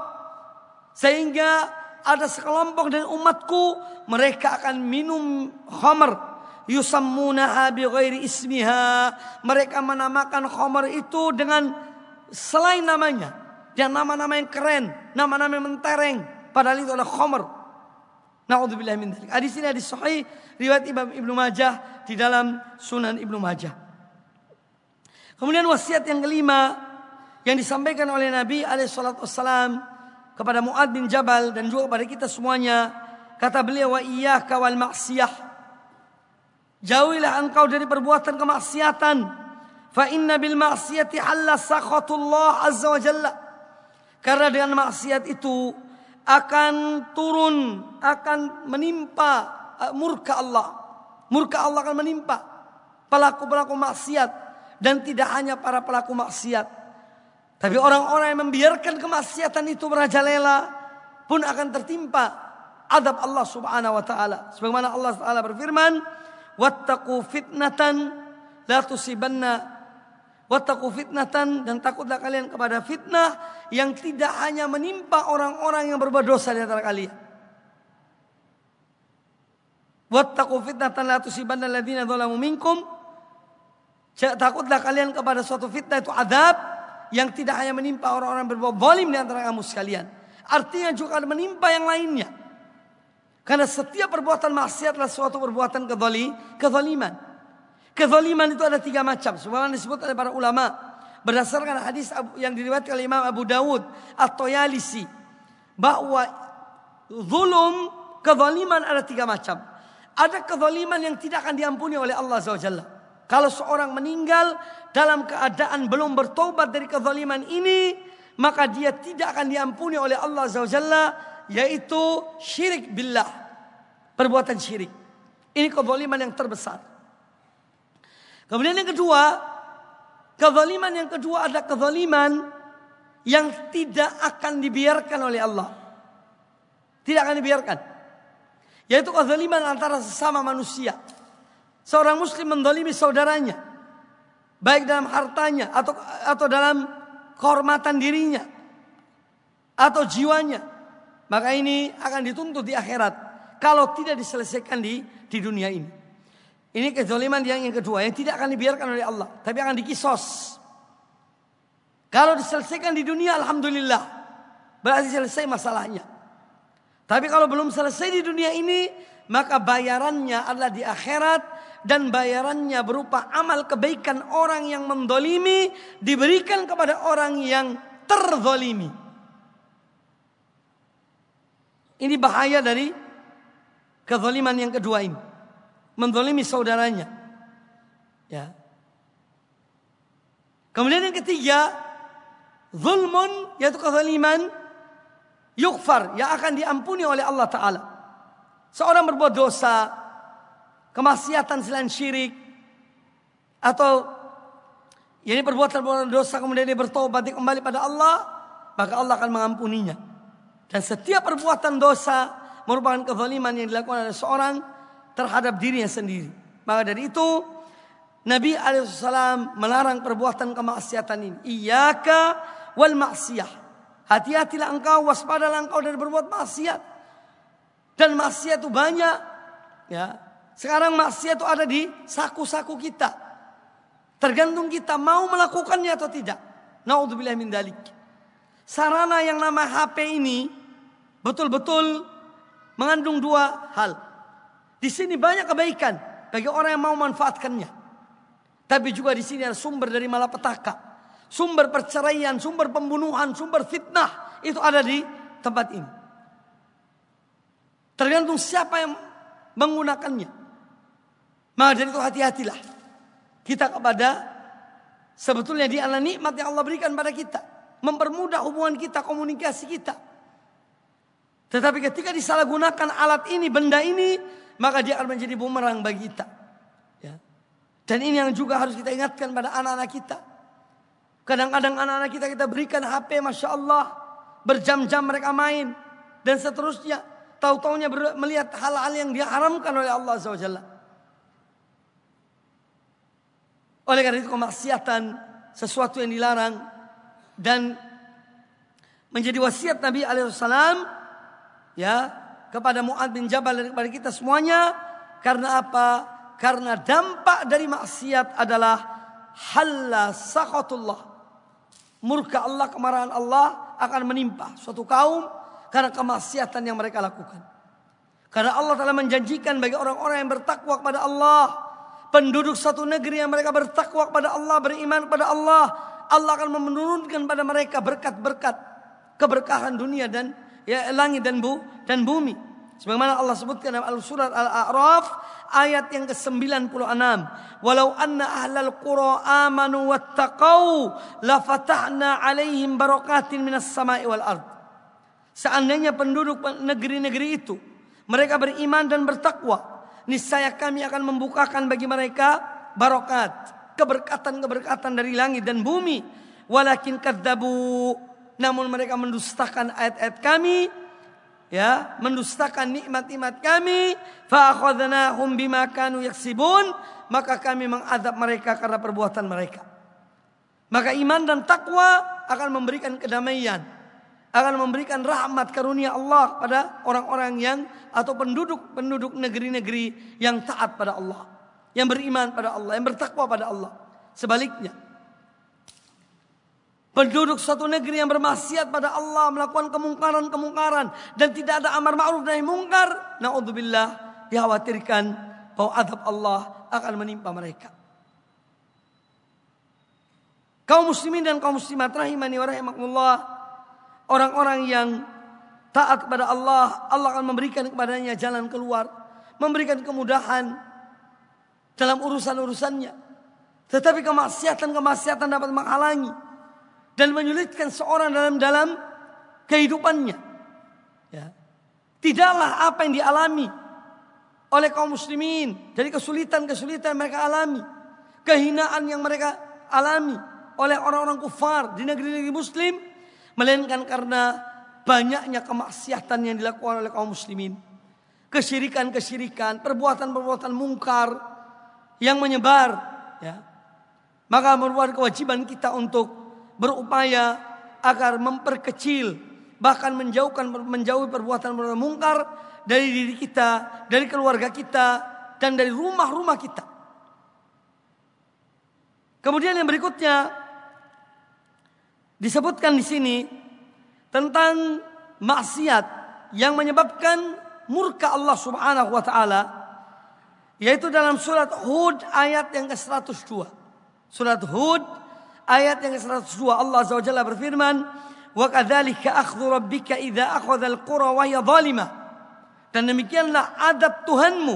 Sehingga ada sekelompok dari umatku mereka akan minum khamr yusammunaha bi ghairi ismiha. Mereka menamakan khamr itu dengan selain namanya. Dan nama-nama yang keren, nama-nama yang mentereng. Padahal itu adalah khamr Naudzubillah min dzalik. Hadis ini hadis sahih riwayat Imam Ibnu Majah di dalam Sunan Ibnu Majah. Kemudian wasiat yang kelima yang disampaikan oleh Nabi alaihissalam kepada Muad bin Jabal dan juga kepada kita semuanya kata beliau wa iyyaka wal maksiyah jauhilah engkau dari perbuatan kemaksiatan fa inna bil maksiyati halla sakhatullah azza wa jalla karena dengan maksiat itu akan turun, akan menimpa uh, murka Allah. Murka Allah akan menimpa pelaku-pelaku maksiat dan tidak hanya para pelaku maksiat. Tapi orang-orang yang membiarkan kemaksiatan itu merajalela pun akan tertimpa adab Allah Subhanahu wa taala. Sebagaimana Allah taala berfirman, "Wattaqu fitnatan la tusibanna Wattaqu fitnatan dan takutlah kalian kepada fitnah yang tidak hanya menimpa orang-orang yang berbuat dosa di antara kalian. Wattaqu fitnatan la tusibanna alladziina dzalamu minkum. Takutlah kalian kepada suatu fitnah itu adab yang tidak hanya menimpa orang-orang berbuat zalim di antara kamu sekalian. Artinya juga menimpa yang lainnya. Karena setiap perbuatan maksiat adalah suatu perbuatan kezali, kezaliman. Kezaliman itu ada tiga macam. Sebagaimana disebut oleh para ulama. Berdasarkan hadis yang diriwayatkan oleh Imam Abu Dawud atau Yalisi. Bahwa zulum, kezaliman ada tiga macam. Ada kezaliman yang tidak akan diampuni oleh Allah SWT. Kalau seorang meninggal dalam keadaan belum bertobat dari kezaliman ini. Maka dia tidak akan diampuni oleh Allah SWT. Yaitu syirik billah. Perbuatan syirik. Ini kezaliman yang terbesar. Kemudian yang kedua, kezaliman yang kedua ada kezaliman yang tidak akan dibiarkan oleh Allah. Tidak akan dibiarkan. Yaitu kezaliman antara sesama manusia. Seorang muslim mendolimi saudaranya. Baik dalam hartanya atau atau dalam kehormatan dirinya. Atau jiwanya. Maka ini akan dituntut di akhirat. Kalau tidak diselesaikan di, di dunia ini. Ini kezaliman yang yang kedua yang tidak akan dibiarkan oleh Allah, tapi akan dikisos. Kalau diselesaikan di dunia, alhamdulillah, berarti selesai masalahnya. Tapi kalau belum selesai di dunia ini, maka bayarannya adalah di akhirat dan bayarannya berupa amal kebaikan orang yang mendolimi diberikan kepada orang yang terzolimi. Ini bahaya dari kezaliman yang kedua ini menzalimi saudaranya. Ya. Kemudian yang ketiga, zulmun yaitu kezaliman yukfar yang akan diampuni oleh Allah taala. Seorang berbuat dosa, kemaksiatan selain syirik atau ini perbuatan perbuatan dosa kemudian dia bertobat dia kembali pada Allah, maka Allah akan mengampuninya. Dan setiap perbuatan dosa merupakan kezaliman yang dilakukan oleh seorang terhadap dirinya sendiri. Maka dari itu Nabi Alaihissalam melarang perbuatan kemaksiatan ini. Iyaka wal maksiyah. Hati-hatilah engkau, waspadalah engkau dari berbuat maksiat. Dan maksiat itu banyak. Ya, sekarang maksiat itu ada di saku-saku kita. Tergantung kita mau melakukannya atau tidak. Naudzubillah min dalik. Sarana yang nama HP ini betul-betul mengandung dua hal. Di sini banyak kebaikan bagi orang yang mau manfaatkannya. Tapi juga di sini ada sumber dari malapetaka. Sumber perceraian, sumber pembunuhan, sumber fitnah. Itu ada di tempat ini. Tergantung siapa yang menggunakannya. Maka dari itu hati-hatilah. Kita kepada sebetulnya di ala nikmat yang Allah berikan pada kita. Mempermudah hubungan kita, komunikasi kita. Tetapi ketika disalahgunakan alat ini, benda ini, maka dia akan menjadi bumerang bagi kita. Ya. Dan ini yang juga harus kita ingatkan pada anak-anak kita. Kadang-kadang anak-anak kita kita berikan HP, masya Allah, berjam-jam mereka main dan seterusnya. Tahu-taunya melihat hal-hal yang diharamkan oleh Allah SWT. Oleh karena itu kemaksiatan sesuatu yang dilarang dan menjadi wasiat Nabi Alaihissalam ya kepada Mu'ad bin Jabal dan kepada kita semuanya. Karena apa? Karena dampak dari maksiat adalah halla sakhatullah. Murka Allah, kemarahan Allah akan menimpa suatu kaum karena kemaksiatan yang mereka lakukan. Karena Allah telah menjanjikan bagi orang-orang yang bertakwa kepada Allah, penduduk satu negeri yang mereka bertakwa kepada Allah, beriman kepada Allah, Allah akan menurunkan pada mereka berkat-berkat, keberkahan dunia dan ya langit dan bu dan bumi. Sebagaimana Allah sebutkan dalam Al-Surat Al-A'raf ayat yang ke-96. Walau anna ahlal qura amanu wattaqau la fatahna alaihim barakatin minas sama'i wal ard. Seandainya penduduk negeri-negeri itu mereka beriman dan bertakwa, niscaya kami akan membukakan bagi mereka barokat, keberkatan-keberkatan dari langit dan bumi. Walakin kadzabu, namun mereka mendustakan ayat-ayat kami, ya, mendustakan nikmat-nikmat kami, fa akhadnahum bima kanu yaksibun, maka kami mengadab mereka karena perbuatan mereka. Maka iman dan takwa akan memberikan kedamaian, akan memberikan rahmat karunia Allah pada orang-orang yang atau penduduk-penduduk negeri-negeri yang taat pada Allah, yang beriman pada Allah, yang bertakwa pada Allah. Sebaliknya, penduduk suatu negeri yang bermaksiat pada Allah, melakukan kemungkaran-kemungkaran dan tidak ada amar ma'ruf nahi mungkar, naudzubillah dikhawatirkan bahwa adab Allah akan menimpa mereka. Kaum muslimin dan kaum muslimat rahimani wa rahimakumullah Orang-orang yang taat kepada Allah, Allah akan memberikan kepadanya jalan keluar, memberikan kemudahan dalam urusan-urusannya. Tetapi kemaksiatan-kemaksiatan dapat menghalangi dan menyulitkan seorang dalam dalam kehidupannya. Ya. Tidaklah apa yang dialami oleh kaum muslimin dari kesulitan-kesulitan mereka alami, kehinaan yang mereka alami oleh orang-orang kufar di negeri-negeri muslim Melainkan karena banyaknya kemaksiatan yang dilakukan oleh kaum muslimin. Kesyirikan-kesyirikan, perbuatan-perbuatan mungkar yang menyebar. Ya. Maka merupakan kewajiban kita untuk berupaya agar memperkecil bahkan menjauhkan menjauhi perbuatan-perbuatan mungkar dari diri kita, dari keluarga kita dan dari rumah-rumah kita. Kemudian yang berikutnya Disebutkan di sini tentang maksiat yang menyebabkan murka Allah Subhanahu wa taala yaitu dalam surat Hud ayat yang ke-102. Surat Hud ayat yang ke-102 Allah Jalla berfirman, "Wa kadzalika akhdhu rabbika idza akhadha al-qura wa hiya zalimah." Dan demikianlah adab Tuhanmu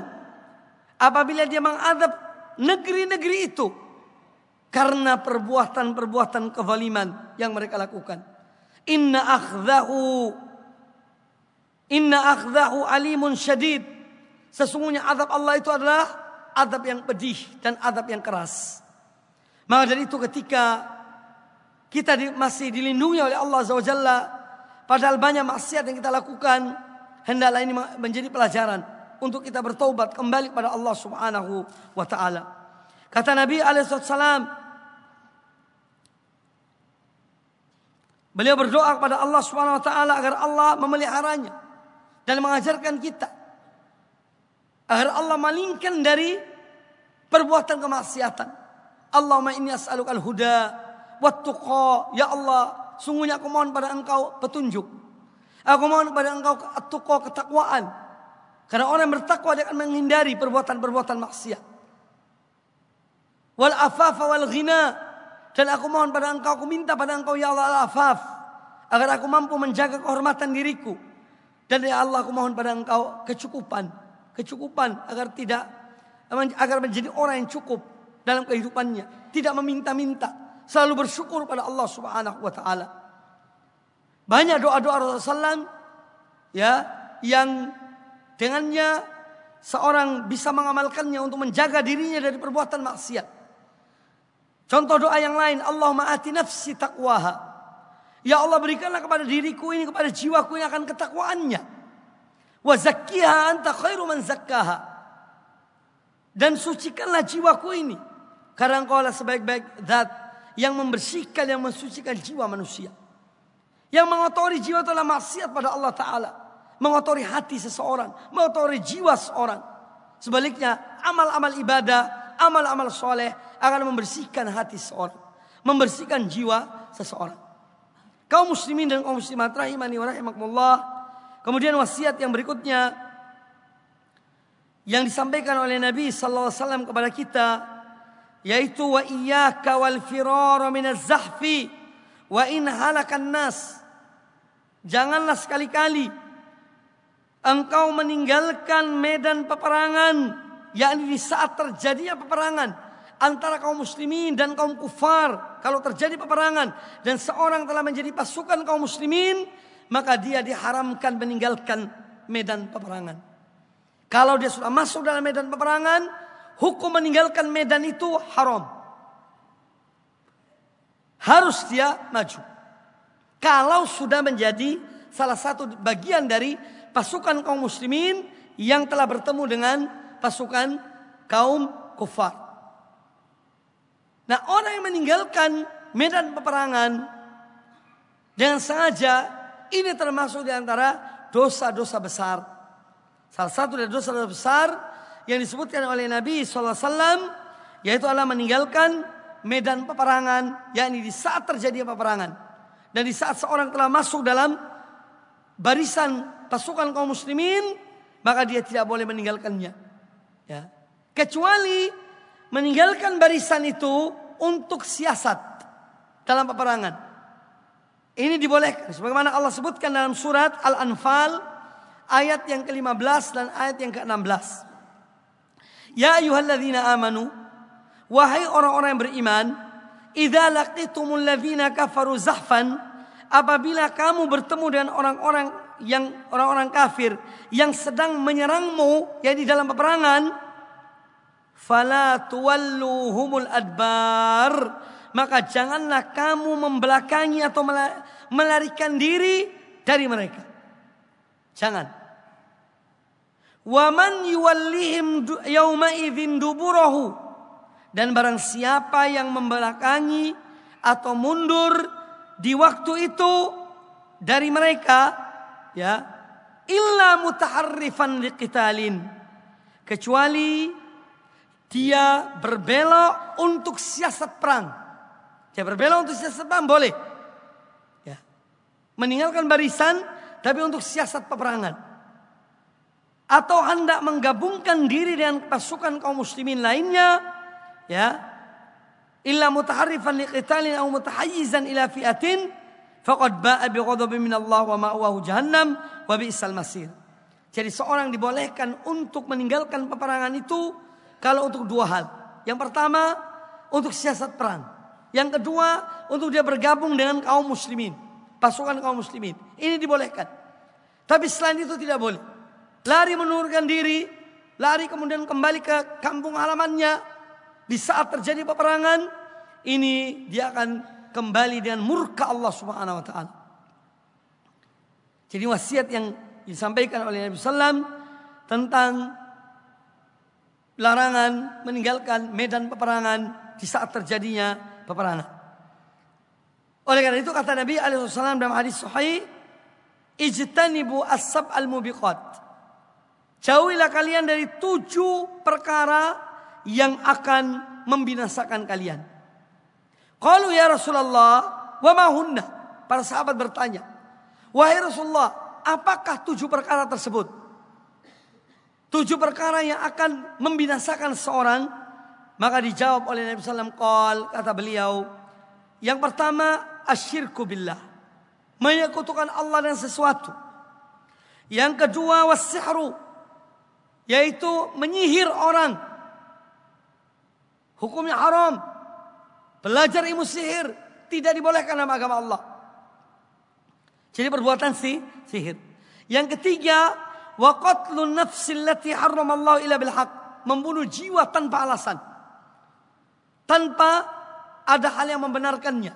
apabila dia mengadab negeri-negeri itu karena perbuatan-perbuatan kezaliman yang mereka lakukan. Inna akhdahu Inna akhdahu alimun syadid. Sesungguhnya adab Allah itu adalah adab yang pedih dan adab yang keras. Maka dari itu ketika kita masih dilindungi oleh Allah SWT, padahal banyak maksiat yang kita lakukan, hendaklah ini menjadi pelajaran untuk kita bertobat kembali kepada Allah Subhanahu wa taala. Kata Nabi alaihi Beliau berdoa kepada Allah Subhanahu wa taala agar Allah memeliharanya dan mengajarkan kita agar Allah malingkan dari perbuatan kemaksiatan. Allahumma inni as'aluka al-huda wat. Ya Allah, sungguhnya aku mohon pada Engkau petunjuk. Aku mohon kepada Engkau at-tuqa ketakwaan. Karena orang yang bertakwa dia akan menghindari perbuatan-perbuatan maksiat. Wal afafa wal ghina dan aku mohon pada engkau, aku minta pada engkau ya Allah al-afaf. Agar aku mampu menjaga kehormatan diriku. Dan ya Allah aku mohon pada engkau kecukupan. Kecukupan agar tidak agar menjadi orang yang cukup dalam kehidupannya. Tidak meminta-minta. Selalu bersyukur pada Allah subhanahu wa ta'ala. Banyak doa-doa Rasulullah SAW ya, yang dengannya seorang bisa mengamalkannya untuk menjaga dirinya dari perbuatan maksiat. Contoh doa yang lain, Allahumma ati nafsi taqwaha. Ya Allah berikanlah kepada diriku ini, kepada jiwaku yang akan ketakwaannya. Wa zakkiha anta khairu man zakkaha. Dan sucikanlah jiwaku ini. Karena adalah sebaik-baik zat yang membersihkan, yang mensucikan jiwa manusia. Yang mengotori jiwa itu adalah maksiat pada Allah Ta'ala. Mengotori hati seseorang. Mengotori jiwa seseorang. Sebaliknya, amal-amal ibadah, amal-amal soleh akan membersihkan hati seseorang, membersihkan jiwa seseorang. Kaum muslimin dan kaum muslimat rahimani wa rahimakumullah. Kemudian wasiat yang berikutnya yang disampaikan oleh Nabi sallallahu alaihi wasallam kepada kita yaitu wa iyyaka wal firara minaz zahfi wa in halakan nas janganlah sekali-kali engkau meninggalkan medan peperangan yakni di saat terjadinya peperangan antara kaum muslimin dan kaum kufar. Kalau terjadi peperangan dan seorang telah menjadi pasukan kaum muslimin maka dia diharamkan meninggalkan medan peperangan. Kalau dia sudah masuk dalam medan peperangan hukum meninggalkan medan itu haram. Harus dia maju. Kalau sudah menjadi salah satu bagian dari pasukan kaum muslimin yang telah bertemu dengan pasukan kaum kufar. Nah orang yang meninggalkan medan peperangan dengan sengaja ini termasuk di antara dosa-dosa besar. Salah satu dari dosa-dosa besar yang disebutkan oleh Nabi SAW yaitu adalah meninggalkan medan peperangan yakni di saat terjadi peperangan dan di saat seorang telah masuk dalam barisan pasukan kaum muslimin maka dia tidak boleh meninggalkannya ya kecuali meninggalkan barisan itu untuk siasat dalam peperangan. Ini dibolehkan sebagaimana Allah sebutkan dalam surat Al-Anfal ayat yang ke-15 dan ayat yang ke-16. Ya ayyuhalladzina amanu wahai orang-orang yang beriman, idza laqitumul ladzina kafaru zahfan apabila kamu bertemu dengan orang-orang yang orang-orang kafir yang sedang menyerangmu ya di dalam peperangan fala tuwalluhumul adbar. Maka janganlah kamu membelakangi atau melarikan diri dari mereka. Jangan waman yuwallihim yauma idzin duburahu dan barang siapa yang membelakangi atau mundur di waktu itu dari mereka ya illa mutaharrifan liqitalin kecuali dia berbelok untuk siasat perang. Dia berbelok untuk siasat perang boleh. Ya. Meninggalkan barisan tapi untuk siasat peperangan. Atau hendak menggabungkan diri dengan pasukan kaum muslimin lainnya. Ya. Illa mutaharrifan liqitalin atau mutahayyizan ila fi'atin. Faqad ba'a bighadabin min Allah wa ma'wahu jahannam wa bi'sal masir. Jadi seorang dibolehkan untuk meninggalkan peperangan itu kalau untuk dua hal. Yang pertama untuk siasat perang. Yang kedua untuk dia bergabung dengan kaum muslimin. Pasukan kaum muslimin. Ini dibolehkan. Tapi selain itu tidak boleh. Lari menurunkan diri. Lari kemudian kembali ke kampung halamannya. Di saat terjadi peperangan. Ini dia akan kembali dengan murka Allah subhanahu wa ta'ala. Jadi wasiat yang disampaikan oleh Nabi Sallam tentang larangan meninggalkan medan peperangan di saat terjadinya peperangan. Oleh karena itu kata Nabi alaihissalam dalam hadis sahih, ijtanibu asab al mubiqat. Jauhilah kalian dari tujuh perkara yang akan membinasakan kalian. Kalau ya Rasulullah, wa mahunna? Para sahabat bertanya, wahai Rasulullah, apakah tujuh perkara tersebut? Tujuh perkara yang akan membinasakan seorang. Maka dijawab oleh Nabi SAW. Qal, kata beliau. Yang pertama, asyirku billah. Menyekutukan Allah dengan sesuatu. Yang kedua, wasihru. Yaitu menyihir orang. Hukumnya haram. Belajar ilmu sihir. Tidak dibolehkan dalam agama Allah. Jadi perbuatan si, sihir. Yang ketiga, wa qatlun nafsi allati harramallahu illa bil membunuh jiwa tanpa alasan tanpa ada hal yang membenarkannya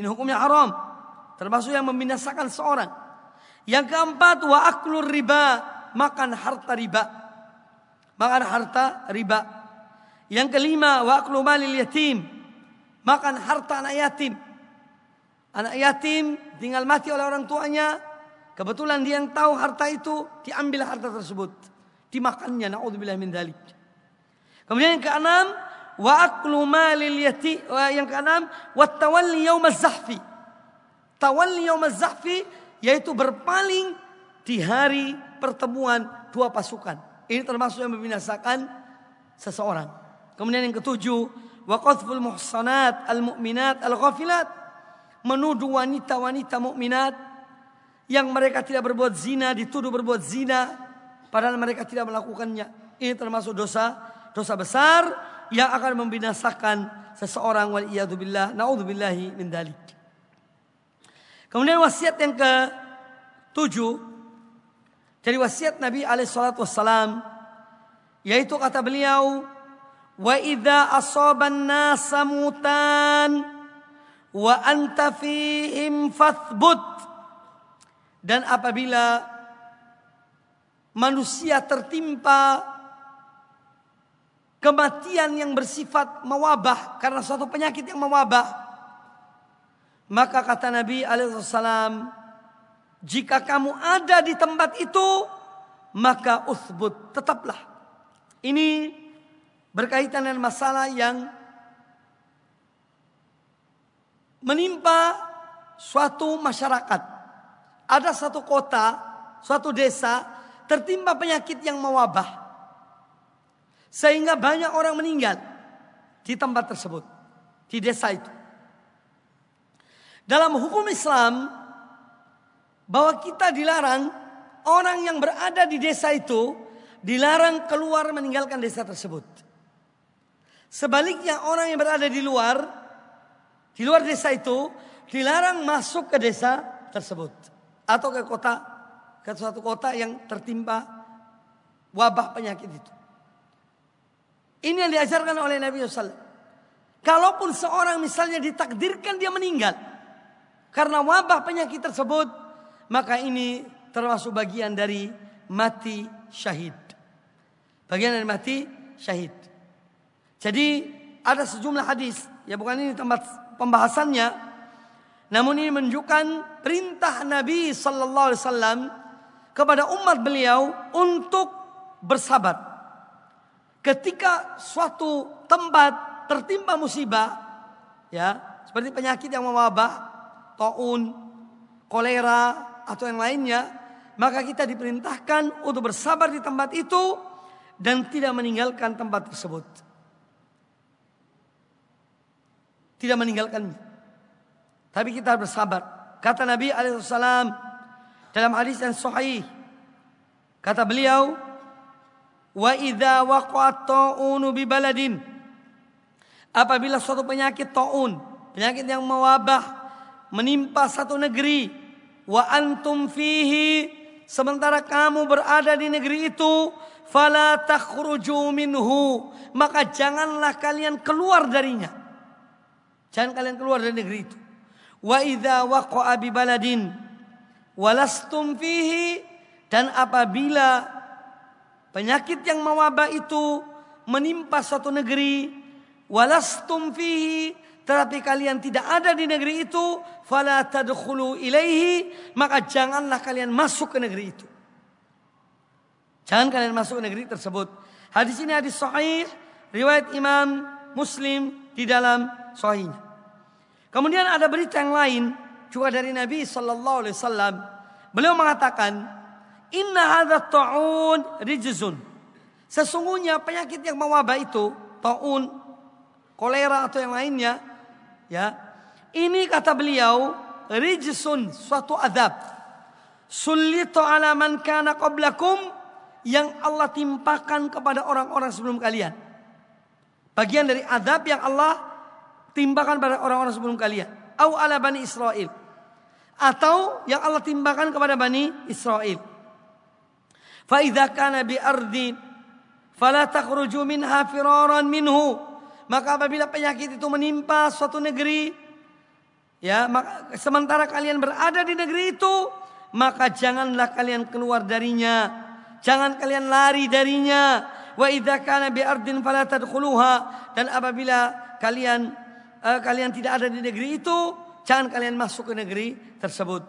ini hukumnya haram termasuk yang membinasakan seorang yang keempat wa aklur riba makan harta riba makan harta riba yang kelima wa aklu malil yatim makan harta anak yatim anak yatim tinggal mati oleh orang tuanya Kebetulan dia yang tahu harta itu, diambil harta tersebut. Dimakannya, na'udzubillah min dalik. Kemudian yang keenam, wa aklu malil yati, yang keenam, wa tawalli yawm zahfi. Tawalli yawm zahfi, yaitu berpaling di hari pertemuan dua pasukan. Ini termasuk yang membinasakan seseorang. Kemudian yang ketujuh, wa qadful muhsanat al-mu'minat al-ghafilat. Menuduh wanita-wanita mukminat yang mereka tidak berbuat zina dituduh berbuat zina padahal mereka tidak melakukannya. Ini termasuk dosa dosa besar yang akan membinasakan seseorang wal billah naudzubillahi min dalik. Kemudian wasiat yang ke tujuh dari wasiat Nabi alaihi salatu wassalam yaitu kata beliau wa idza asaban nasa mutan wa anta fihim fathbut. Dan apabila manusia tertimpa kematian yang bersifat mewabah karena suatu penyakit yang mewabah maka kata Nabi alaihissalam jika kamu ada di tempat itu, maka usbut, tetaplah. Ini berkaitan dengan masalah yang menimpa suatu masyarakat. Ada satu kota, suatu desa tertimpa penyakit yang mewabah. Sehingga banyak orang meninggal di tempat tersebut, di desa itu. Dalam hukum Islam, bahwa kita dilarang orang yang berada di desa itu dilarang keluar meninggalkan desa tersebut. Sebaliknya orang yang berada di luar di luar desa itu dilarang masuk ke desa tersebut atau ke kota ke suatu kota yang tertimpa wabah penyakit itu. Ini yang diajarkan oleh Nabi SAW. Kalaupun seorang misalnya ditakdirkan dia meninggal karena wabah penyakit tersebut, maka ini termasuk bagian dari mati syahid. Bagian dari mati syahid. Jadi ada sejumlah hadis, ya bukan ini tempat pembahasannya. Namun ini menunjukkan perintah Nabi sallallahu alaihi wasallam kepada umat beliau untuk bersabar. Ketika suatu tempat tertimpa musibah, ya, seperti penyakit yang mewabah, taun, kolera, atau yang lainnya, maka kita diperintahkan untuk bersabar di tempat itu dan tidak meninggalkan tempat tersebut. Tidak meninggalkan. Tapi kita bersabar. Kata Nabi alaihissalam dalam hadis yang sahih. Kata beliau, "Wa idza waqa'at ta'unu bi baladin" Apabila suatu penyakit taun, penyakit yang mewabah menimpa satu negeri, wa antum fihi sementara kamu berada di negeri itu fala takhruju minhu. Maka janganlah kalian keluar darinya. Jangan kalian keluar dari negeri itu. Wa idza waqa'a bi baladin walastum fihi. Dan apabila penyakit yang mewabah itu menimpa suatu negeri walastum fihi tetapi kalian tidak ada di negeri itu, fala tadkhulu ilaihi, maka janganlah kalian masuk ke negeri itu. Jangan kalian masuk ke negeri tersebut. Hadis ini hadis sahih, riwayat Imam Muslim di dalam sahihnya. Kemudian ada berita yang lain juga dari Nabi sallallahu alaihi wasallam. Beliau mengatakan, "Inna hadza ta'un rijzun." Sesungguhnya penyakit yang mewabah itu, taun, kolera atau yang lainnya, Ya. Ini kata beliau rijsun suatu azab. Sullitu ala man kana qablakum yang Allah timpakan kepada orang-orang sebelum kalian. Bagian dari azab yang Allah timpakan pada orang-orang sebelum kalian. Au ala bani Israel. Atau yang Allah timpakan kepada bani Israel. Fa idza kana bi ardi fala takhruju minha firaran minhu maka apabila penyakit itu menimpa suatu negeri, ya, maka, sementara kalian berada di negeri itu, maka janganlah kalian keluar darinya. Jangan kalian lari darinya. Wa idza kana bi ardin fala tadkhuluha dan apabila kalian uh, kalian tidak ada di negeri itu, jangan kalian masuk ke negeri tersebut.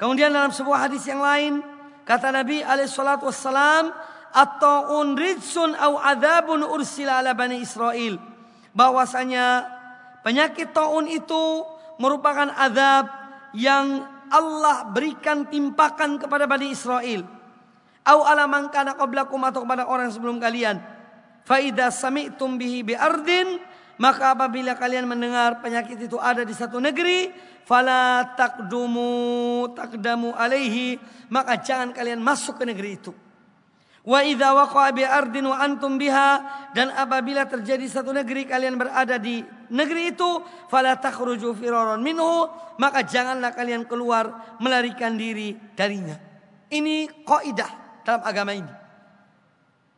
Kemudian dalam sebuah hadis yang lain, kata Nabi alaihi salatu wassalam, at-ta'un rijsun au adzabun ursila ala bani Israel. Bahwasanya penyakit taun itu merupakan azab yang Allah berikan timpakan kepada Bani Israel. Au ala kana qablakum atau kepada orang sebelum kalian. Fa idza sami'tum bihi bi ardin maka apabila kalian mendengar penyakit itu ada di satu negeri, fala takdumu takdamu alaihi, maka jangan kalian masuk ke negeri itu. Wa idza waqa'a bi ardin wa antum biha dan apabila terjadi satu negeri kalian berada di negeri itu fala takhruju firaran minhu maka janganlah kalian keluar melarikan diri darinya. Ini kaidah dalam agama ini.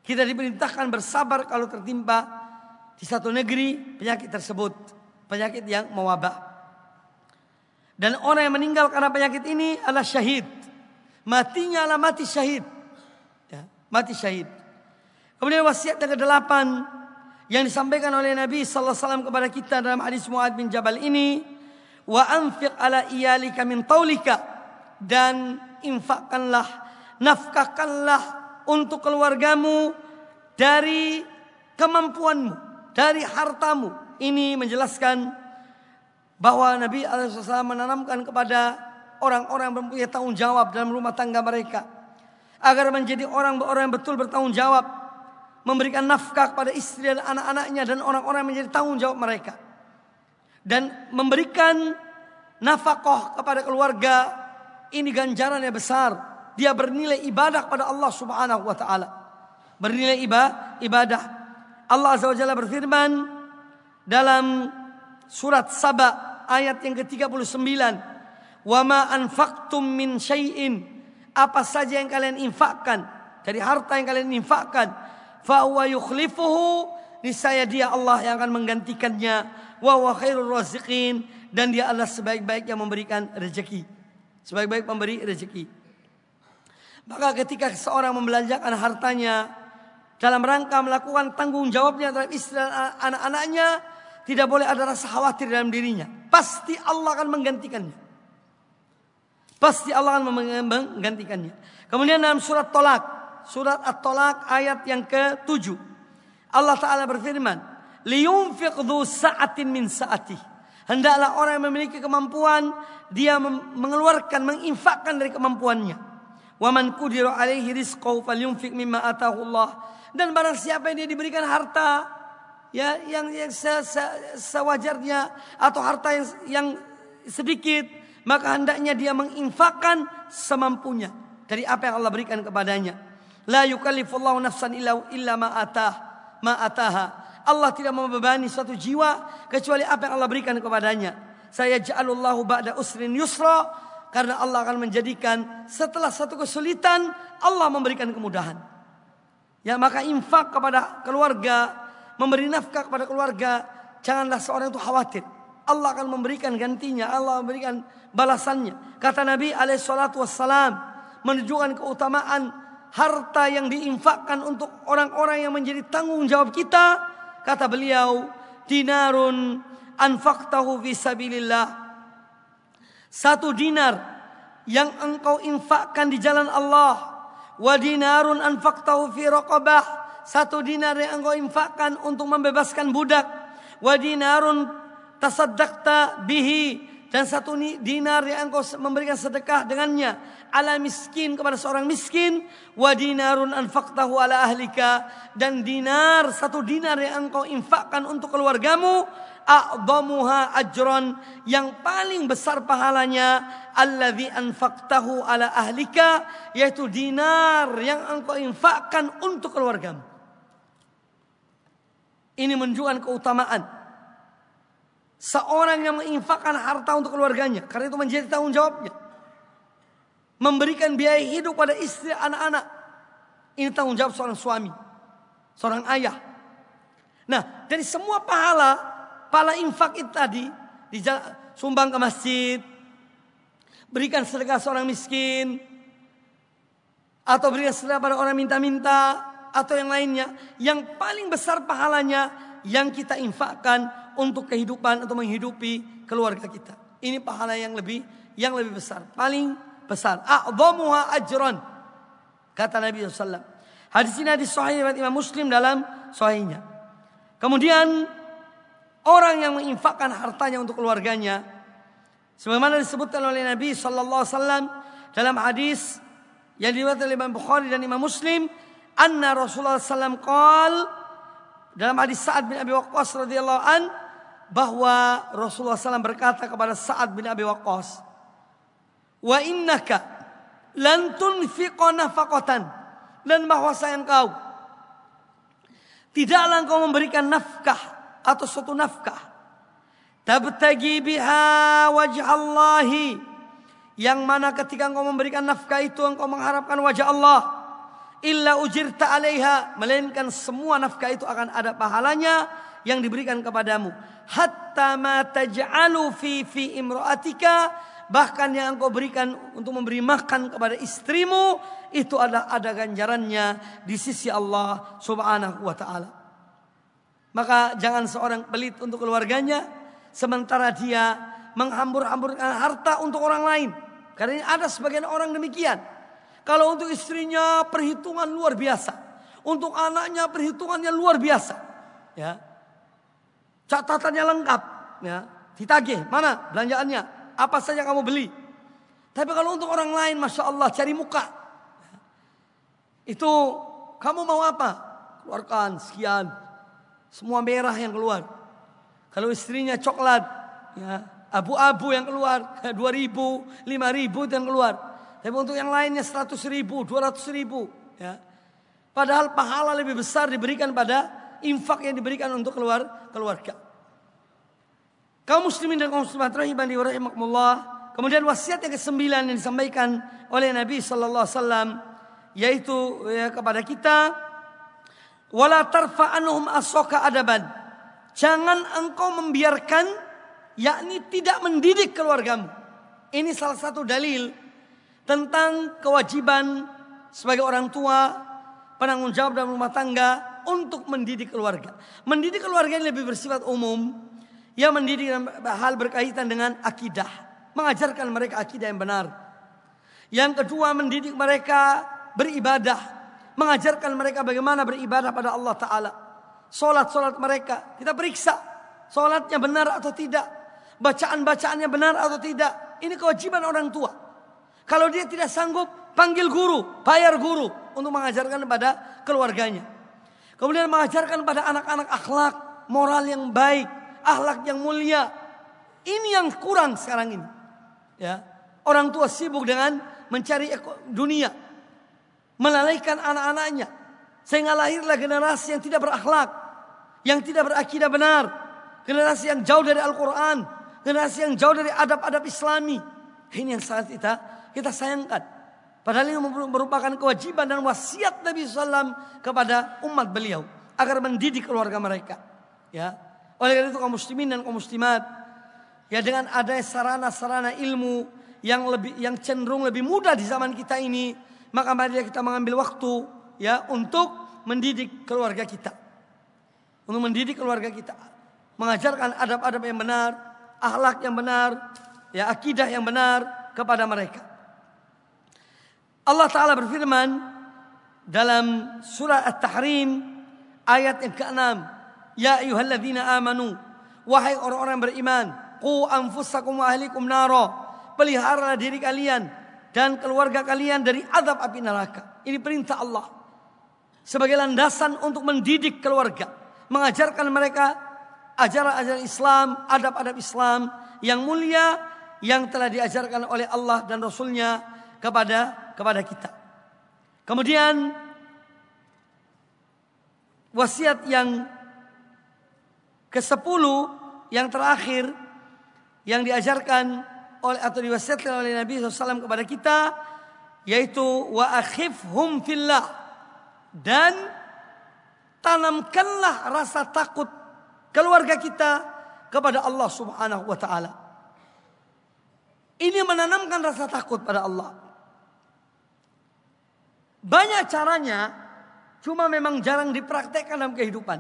Kita diperintahkan bersabar kalau tertimpa di satu negeri penyakit tersebut, penyakit yang mewabah. Dan orang yang meninggal karena penyakit ini adalah syahid. Matinya adalah mati syahid. Mati syahid. Kemudian wasiat yang ke-8 yang disampaikan oleh Nabi sallallahu alaihi wasallam kepada kita dalam hadis Muad bin Jabal ini, wa anfiq ala iyalika min taulika dan infakkanlah, nafkahkanlah untuk keluargamu dari kemampuanmu dari hartamu. Ini menjelaskan bahwa Nabi SAW menanamkan kepada orang-orang yang mempunyai tanggung jawab dalam rumah tangga mereka. Agar menjadi orang-orang yang betul bertanggung jawab. Memberikan nafkah kepada istri dan anak-anaknya dan orang-orang yang menjadi tanggung jawab mereka. Dan memberikan nafkah kepada keluarga. Ini ganjaran yang besar. Dia bernilai ibadah kepada Allah subhanahu wa ta'ala. Bernilai ibadah Allah Azza wa Jalla berfirman dalam surat Saba ayat yang ke-39, "Wa ma anfaqtum min syai'in" apa saja yang kalian infakkan dari harta yang kalian infakkan, fa huwa yukhlifuhu niscaya dia Allah yang akan menggantikannya wa huwa khairur raziqin dan dia adalah sebaik-baik yang memberikan rezeki. Sebaik-baik pemberi rezeki. Maka ketika seorang membelanjakan hartanya dalam rangka melakukan tanggung jawabnya terhadap istri dan anak-anaknya, tidak boleh ada rasa khawatir dalam dirinya. Pasti Allah akan menggantikannya. Pasti Allah akan menggantikannya. Kemudian dalam surat Tolak, surat At-Tolak ayat yang ke-7. Allah Ta'ala berfirman, liyunfiq dhu sa'atin min sa'atih. Hendaklah orang yang memiliki kemampuan, dia mengeluarkan, menginfakkan dari kemampuannya. Wa man qudira alaihi rizqahu falyunfiq mimma atahu Allah. Dan barang siapa yang dia diberikan harta ya yang yang se, se, sewajarnya atau harta yang yang sedikit, maka hendaknya dia menginfakkan semampunya dari apa yang Allah berikan kepadanya. La yukallifullahu nafsan illa illa ma atah ma ataha. Allah tidak membebani suatu jiwa kecuali apa yang Allah berikan kepadanya. Saya ja'alullahu ba'da usrin yusra karena Allah akan menjadikan setelah satu kesulitan Allah memberikan kemudahan. Ya maka infak kepada keluarga, memberi nafkah kepada keluarga, janganlah seorang itu khawatir. Allah akan memberikan gantinya, Allah memberikan balasannya. Kata Nabi alaihi menunjukkan keutamaan harta yang diinfakkan untuk orang-orang yang menjadi tanggung jawab kita. Kata beliau, dinarun anfaqtahu fi sabilillah. Satu dinar yang engkau infakkan di jalan Allah wa dinarun anfaqtahu fi raqabah satu dinar yang engkau infakkan untuk membebaskan budak wa dinarun tasaddaqta bihi dan satu dinar yang engkau memberikan sedekah dengannya ala miskin kepada seorang miskin wa dinarun anfaqtahu ala ahlika dan dinar satu dinar yang engkau infakkan untuk keluargamu a'dhamuha ajran yang paling besar pahalanya alladzi anfaqtahu ala ahlika yaitu dinar yang engkau infakkan untuk keluargamu. Ini menunjukkan keutamaan seorang yang menginfakkan harta untuk keluarganya karena itu menjadi tanggung jawabnya. Memberikan biaya hidup pada istri anak-anak. Ini tanggung jawab seorang suami, seorang ayah. Nah, dari semua pahala Pala infak itu tadi sumbang ke masjid, berikan sedekah seorang miskin, atau berikan sedekah pada orang minta-minta, atau yang lainnya. Yang paling besar pahalanya yang kita infakkan untuk kehidupan atau menghidupi keluarga kita. Ini pahala yang lebih yang lebih besar, paling besar. A'dhamuha ajran. Kata Nabi SAW. Hadis ini hadis sahih Imam Muslim dalam sahihnya. Kemudian Orang yang menginfakkan hartanya untuk keluarganya. Sebagaimana disebutkan oleh Nabi Sallallahu Alaihi Wasallam dalam hadis yang diriwayatkan oleh Imam Bukhari dan Imam Muslim anna Rasulullah SAW qal dalam hadis Sa'ad bin Abi Waqqas radhiyallahu an bahwa Rasulullah SAW berkata kepada Sa'ad bin Abi Waqqas wa innaka lan tunfiqa nafaqatan. Dan bahwasanya engkau tidaklah engkau memberikan nafkah atau suatu nafkah tabtagi biha wajh Allahi. Yang mana ketika engkau memberikan nafkah itu engkau mengharapkan wajah Allah. Illa ujirta alaiha. Melainkan semua nafkah itu akan ada pahalanya yang diberikan kepadamu hatta ma taj'alu fi fi imra'atika bahkan yang engkau berikan untuk memberi makan kepada istrimu itu ada ada ganjarannya di sisi Allah Subhanahu wa taala maka jangan seorang pelit untuk keluarganya sementara dia menghambur-hamburkan harta untuk orang lain karena ada sebagian orang demikian. Kalau untuk istrinya perhitungan luar biasa. Untuk anaknya perhitungannya luar biasa. Ya. Catatannya lengkap. Ya. Ditagih. Mana belanjaannya? Apa saja kamu beli. Tapi kalau untuk orang lain Masya Allah cari muka. Itu kamu mau apa? Keluarkan sekian. Semua merah yang keluar. Kalau istrinya coklat. Ya, abu-abu yang keluar, 2000, 5000 itu yang keluar. Tapi untuk yang lainnya 100 ribu, 200 ribu. Ya. Padahal pahala lebih besar diberikan pada infak yang diberikan untuk keluar keluarga. Kaum muslimin dan kaum muslimat rahiman rahimakumullah. Kemudian wasiat yang kesembilan yang disampaikan oleh Nabi sallallahu alaihi wasallam yaitu ya, kepada kita wala tarfa'anhum asoka adaban. Jangan engkau membiarkan yakni tidak mendidik keluargamu. Ini salah satu dalil tentang kewajiban sebagai orang tua, penanggung jawab dalam rumah tangga untuk mendidik keluarga. Mendidik keluarga ini lebih bersifat umum, yang mendidik hal berkaitan dengan akidah, mengajarkan mereka akidah yang benar. Yang kedua mendidik mereka beribadah, mengajarkan mereka bagaimana beribadah pada Allah Taala. Solat-solat mereka kita periksa, solatnya benar atau tidak bacaan-bacaannya benar atau tidak. Ini kewajiban orang tua. Kalau dia tidak sanggup, panggil guru, bayar guru untuk mengajarkan kepada keluarganya. Kemudian mengajarkan pada anak-anak akhlak, moral yang baik, akhlak yang mulia. Ini yang kurang sekarang ini. Ya, orang tua sibuk dengan mencari dunia, melalaikan anak-anaknya, sehingga lahirlah generasi yang tidak berakhlak, yang tidak berakidah benar, generasi yang jauh dari Al-Quran, generasi yang jauh dari adab-adab Islami. Ini yang sangat kita kita sayangkan. Padahal ini merupakan kewajiban dan wasiat Nabi SAW kepada umat beliau agar mendidik keluarga mereka. Ya, oleh karena itu kaum muslimin dan kaum muslimat, ya dengan ada sarana-sarana ilmu yang lebih yang cenderung lebih mudah di zaman kita ini, maka mari kita mengambil waktu ya untuk mendidik keluarga kita. Untuk mendidik keluarga kita, mengajarkan adab-adab yang benar, akhlak yang benar, ya akidah yang benar kepada mereka. Allah Ta'ala berfirman dalam surah At-Tahrim ayat yang ke-6. Ya ayuhalladzina amanu. Wahai orang-orang beriman. Qu anfusakum wa ahlikum naro. Peliharalah diri kalian dan keluarga kalian dari azab api neraka. Ini perintah Allah. Sebagai landasan untuk mendidik keluarga. Mengajarkan mereka ajaran-ajaran Islam, adab-adab Islam yang mulia yang telah diajarkan oleh Allah dan Rasulnya kepada kepada kita. Kemudian wasiat yang ke-10 yang terakhir yang diajarkan oleh atau diwasiatkan oleh Nabi SAW kepada kita yaitu wa akhifhum fillah dan tanamkanlah rasa takut keluarga kita kepada Allah Subhanahu wa taala. Ini menanamkan rasa takut pada Allah. Banyak caranya, cuma memang jarang dipraktekkan dalam kehidupan.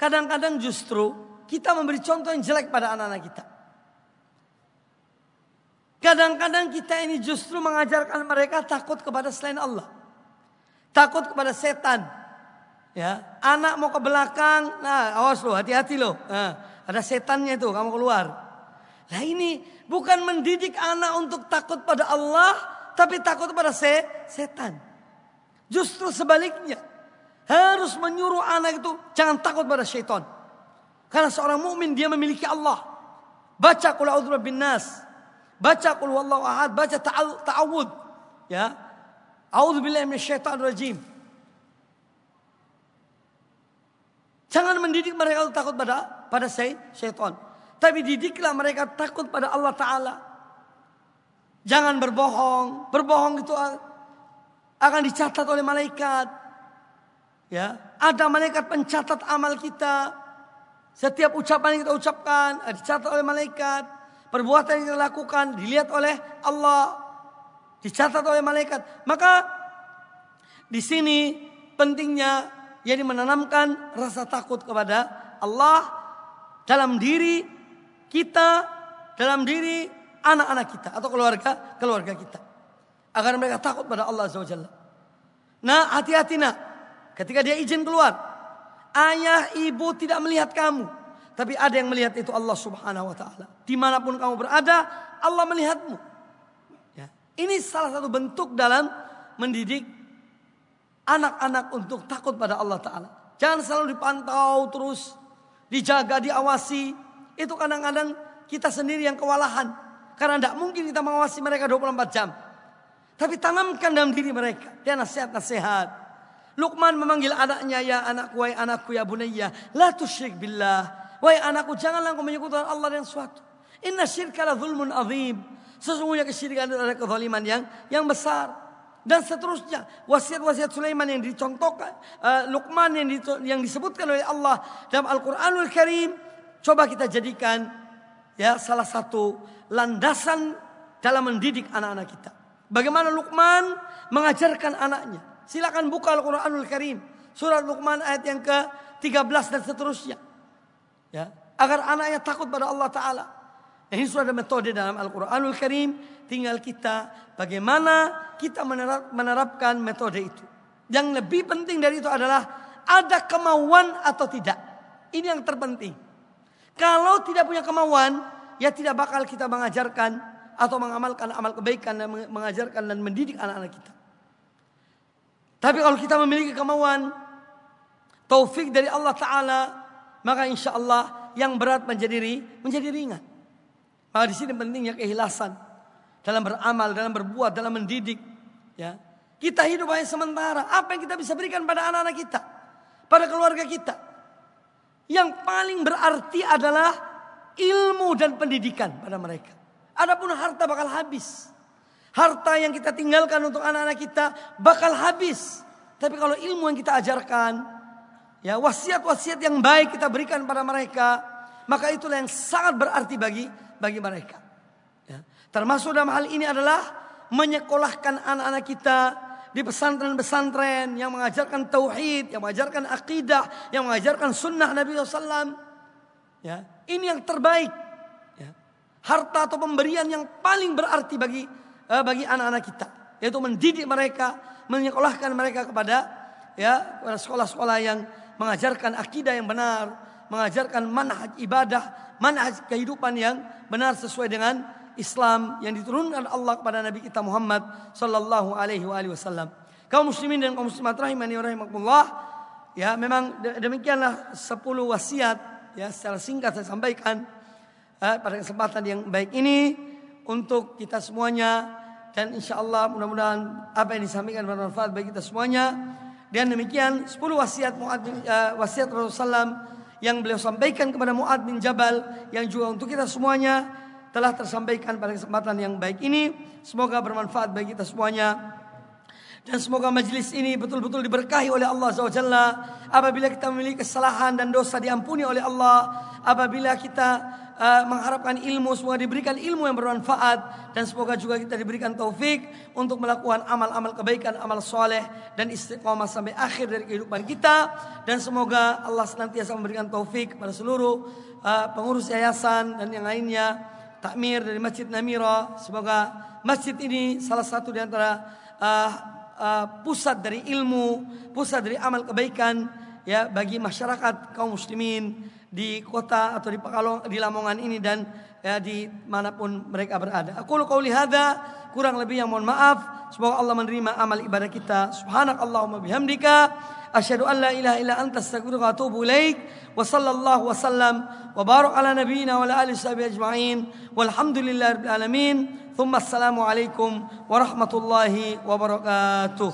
Kadang-kadang justru kita memberi contoh yang jelek pada anak-anak kita. Kadang-kadang kita ini justru mengajarkan mereka takut kepada selain Allah. Takut kepada setan. Ya, anak mau ke belakang, nah awas lo, hati-hati lo. Nah, ada setannya itu, kamu keluar. Nah ini bukan mendidik anak untuk takut pada Allah, tapi takut pada se setan. Justru sebaliknya. Harus menyuruh anak itu jangan takut pada syaitan. Karena seorang mukmin dia memiliki Allah. Baca qul a'udzu bin nas. Baca qul huwallahu ahad, baca ta'awud. Ya. A'udzu billahi minasyaitonir rajim. Jangan mendidik mereka untuk takut pada pada syaitan. Tapi didiklah mereka takut pada Allah Ta'ala. Jangan berbohong. Berbohong itu akan dicatat oleh malaikat. Ya, ada malaikat pencatat amal kita. Setiap ucapan yang kita ucapkan dicatat oleh malaikat. Perbuatan yang kita lakukan dilihat oleh Allah. Dicatat oleh malaikat. Maka di sini pentingnya jadi menanamkan rasa takut kepada Allah dalam diri kita, dalam diri anak-anak kita atau keluarga keluarga kita. Agar mereka takut pada Allah Azza Nah, hati-hati nak. Ketika dia izin keluar, ayah ibu tidak melihat kamu, tapi ada yang melihat itu Allah Subhanahu wa taala. Di mana pun kamu berada, Allah melihatmu. Ya. Ini salah satu bentuk dalam mendidik anak-anak untuk takut pada Allah taala. Jangan selalu dipantau terus, dijaga, diawasi. Itu kadang-kadang kita sendiri yang kewalahan. Karena tidak mungkin kita mengawasi mereka 24 jam. Tapi tanamkan dalam diri mereka. Dia nasihat-nasihat. Luqman memanggil anaknya, ya anakku, wahai anakku, ya bunayya. La tusyrik billah. Wahai anakku, janganlah kau menyekutukan Allah dengan sesuatu. Inna syirka la zulmun azim. Sesungguhnya kesyirikan adalah kezaliman yang yang besar. Dan seterusnya wasiat-wasiat Sulaiman yang dicontohkan, uh, Luqman yang, di, yang disebutkan oleh Allah dalam Al-Quranul Karim, coba kita jadikan ya salah satu landasan dalam mendidik anak-anak kita. Bagaimana Luqman mengajarkan anaknya. Silakan buka Al-Quranul Karim. Surat Luqman ayat yang ke-13 dan seterusnya. Ya, agar anaknya takut pada Allah Ta'ala. Nah, ini sudah ada metode dalam Al-Quranul Karim. Tinggal kita bagaimana kita menerap, menerapkan metode itu. Yang lebih penting dari itu adalah ada kemauan atau tidak. Ini yang terpenting. Kalau tidak punya kemauan, ya tidak bakal kita mengajarkan atau mengamalkan amal kebaikan dan mengajarkan dan mendidik anak-anak kita. Tapi kalau kita memiliki kemauan, taufik dari Allah Taala, maka insya Allah yang berat menjadi menjadi ringan. Maka di sini pentingnya keikhlasan dalam beramal, dalam berbuat, dalam mendidik. Ya, kita hidup hanya sementara. Apa yang kita bisa berikan pada anak-anak kita, pada keluarga kita? Yang paling berarti adalah ilmu dan pendidikan pada mereka. Adapun harta bakal habis. Harta yang kita tinggalkan untuk anak-anak kita bakal habis. Tapi kalau ilmu yang kita ajarkan, ya wasiat-wasiat yang baik kita berikan pada mereka, maka itulah yang sangat berarti bagi bagi mereka. Ya. Termasuk dalam hal ini adalah menyekolahkan anak-anak kita di pesantren-pesantren yang mengajarkan tauhid, yang mengajarkan akidah, yang mengajarkan sunnah Nabi SAW. Ya, ini yang terbaik. Ya. Harta atau pemberian yang paling berarti bagi uh, bagi anak-anak kita, yaitu mendidik mereka, menyekolahkan mereka kepada ya kepada sekolah-sekolah yang mengajarkan akidah yang benar, mengajarkan manhaj ibadah, manhaj kehidupan yang benar sesuai dengan Islam yang diturunkan Allah kepada Nabi kita Muhammad sallallahu alaihi wasallam. Kaum muslimin dan kaum muslimat rahimani rahimakumullah, ya memang demikianlah 10 wasiat ya secara singkat saya sampaikan ya, pada kesempatan yang baik ini untuk kita semuanya dan insya Allah mudah-mudahan apa yang disampaikan bermanfaat bagi kita semuanya. Dan demikian 10 wasiat Muad uh, wasiat Rasulullah yang beliau sampaikan kepada Muad bin Jabal yang juga untuk kita semuanya telah tersampaikan pada kesempatan yang baik ini. Semoga bermanfaat bagi kita semuanya. Dan semoga majelis ini betul-betul diberkahi oleh Allah SWT. Apabila kita memiliki kesalahan dan dosa diampuni oleh Allah. Apabila kita uh, mengharapkan ilmu, semoga diberikan ilmu yang bermanfaat dan semoga juga kita diberikan taufik untuk melakukan amal-amal kebaikan, amal soleh dan istiqomah sampai akhir dari kehidupan kita dan semoga Allah senantiasa memberikan taufik kepada seluruh uh, pengurus yayasan dan yang lainnya takmir dari Masjid Namira semoga masjid ini salah satu di antara uh, uh, pusat dari ilmu, pusat dari amal kebaikan ya bagi masyarakat kaum muslimin di kota atau di Pekalong di Lamongan ini dan ya di mana pun mereka berada. Aku qauli hadza kurang lebih yang mohon maaf. Semoga Allah menerima amal ibadah kita. Subhanakallahumma bihamdika asyhadu an la ilaha illa anta astaghfiruka wa atubu ilaik. Wa sallallahu wa barak ala nabiyyina wa ala alihi ajma'in. Walhamdulillahirabbil ثم السلام عليكم ورحمة الله وبركاته.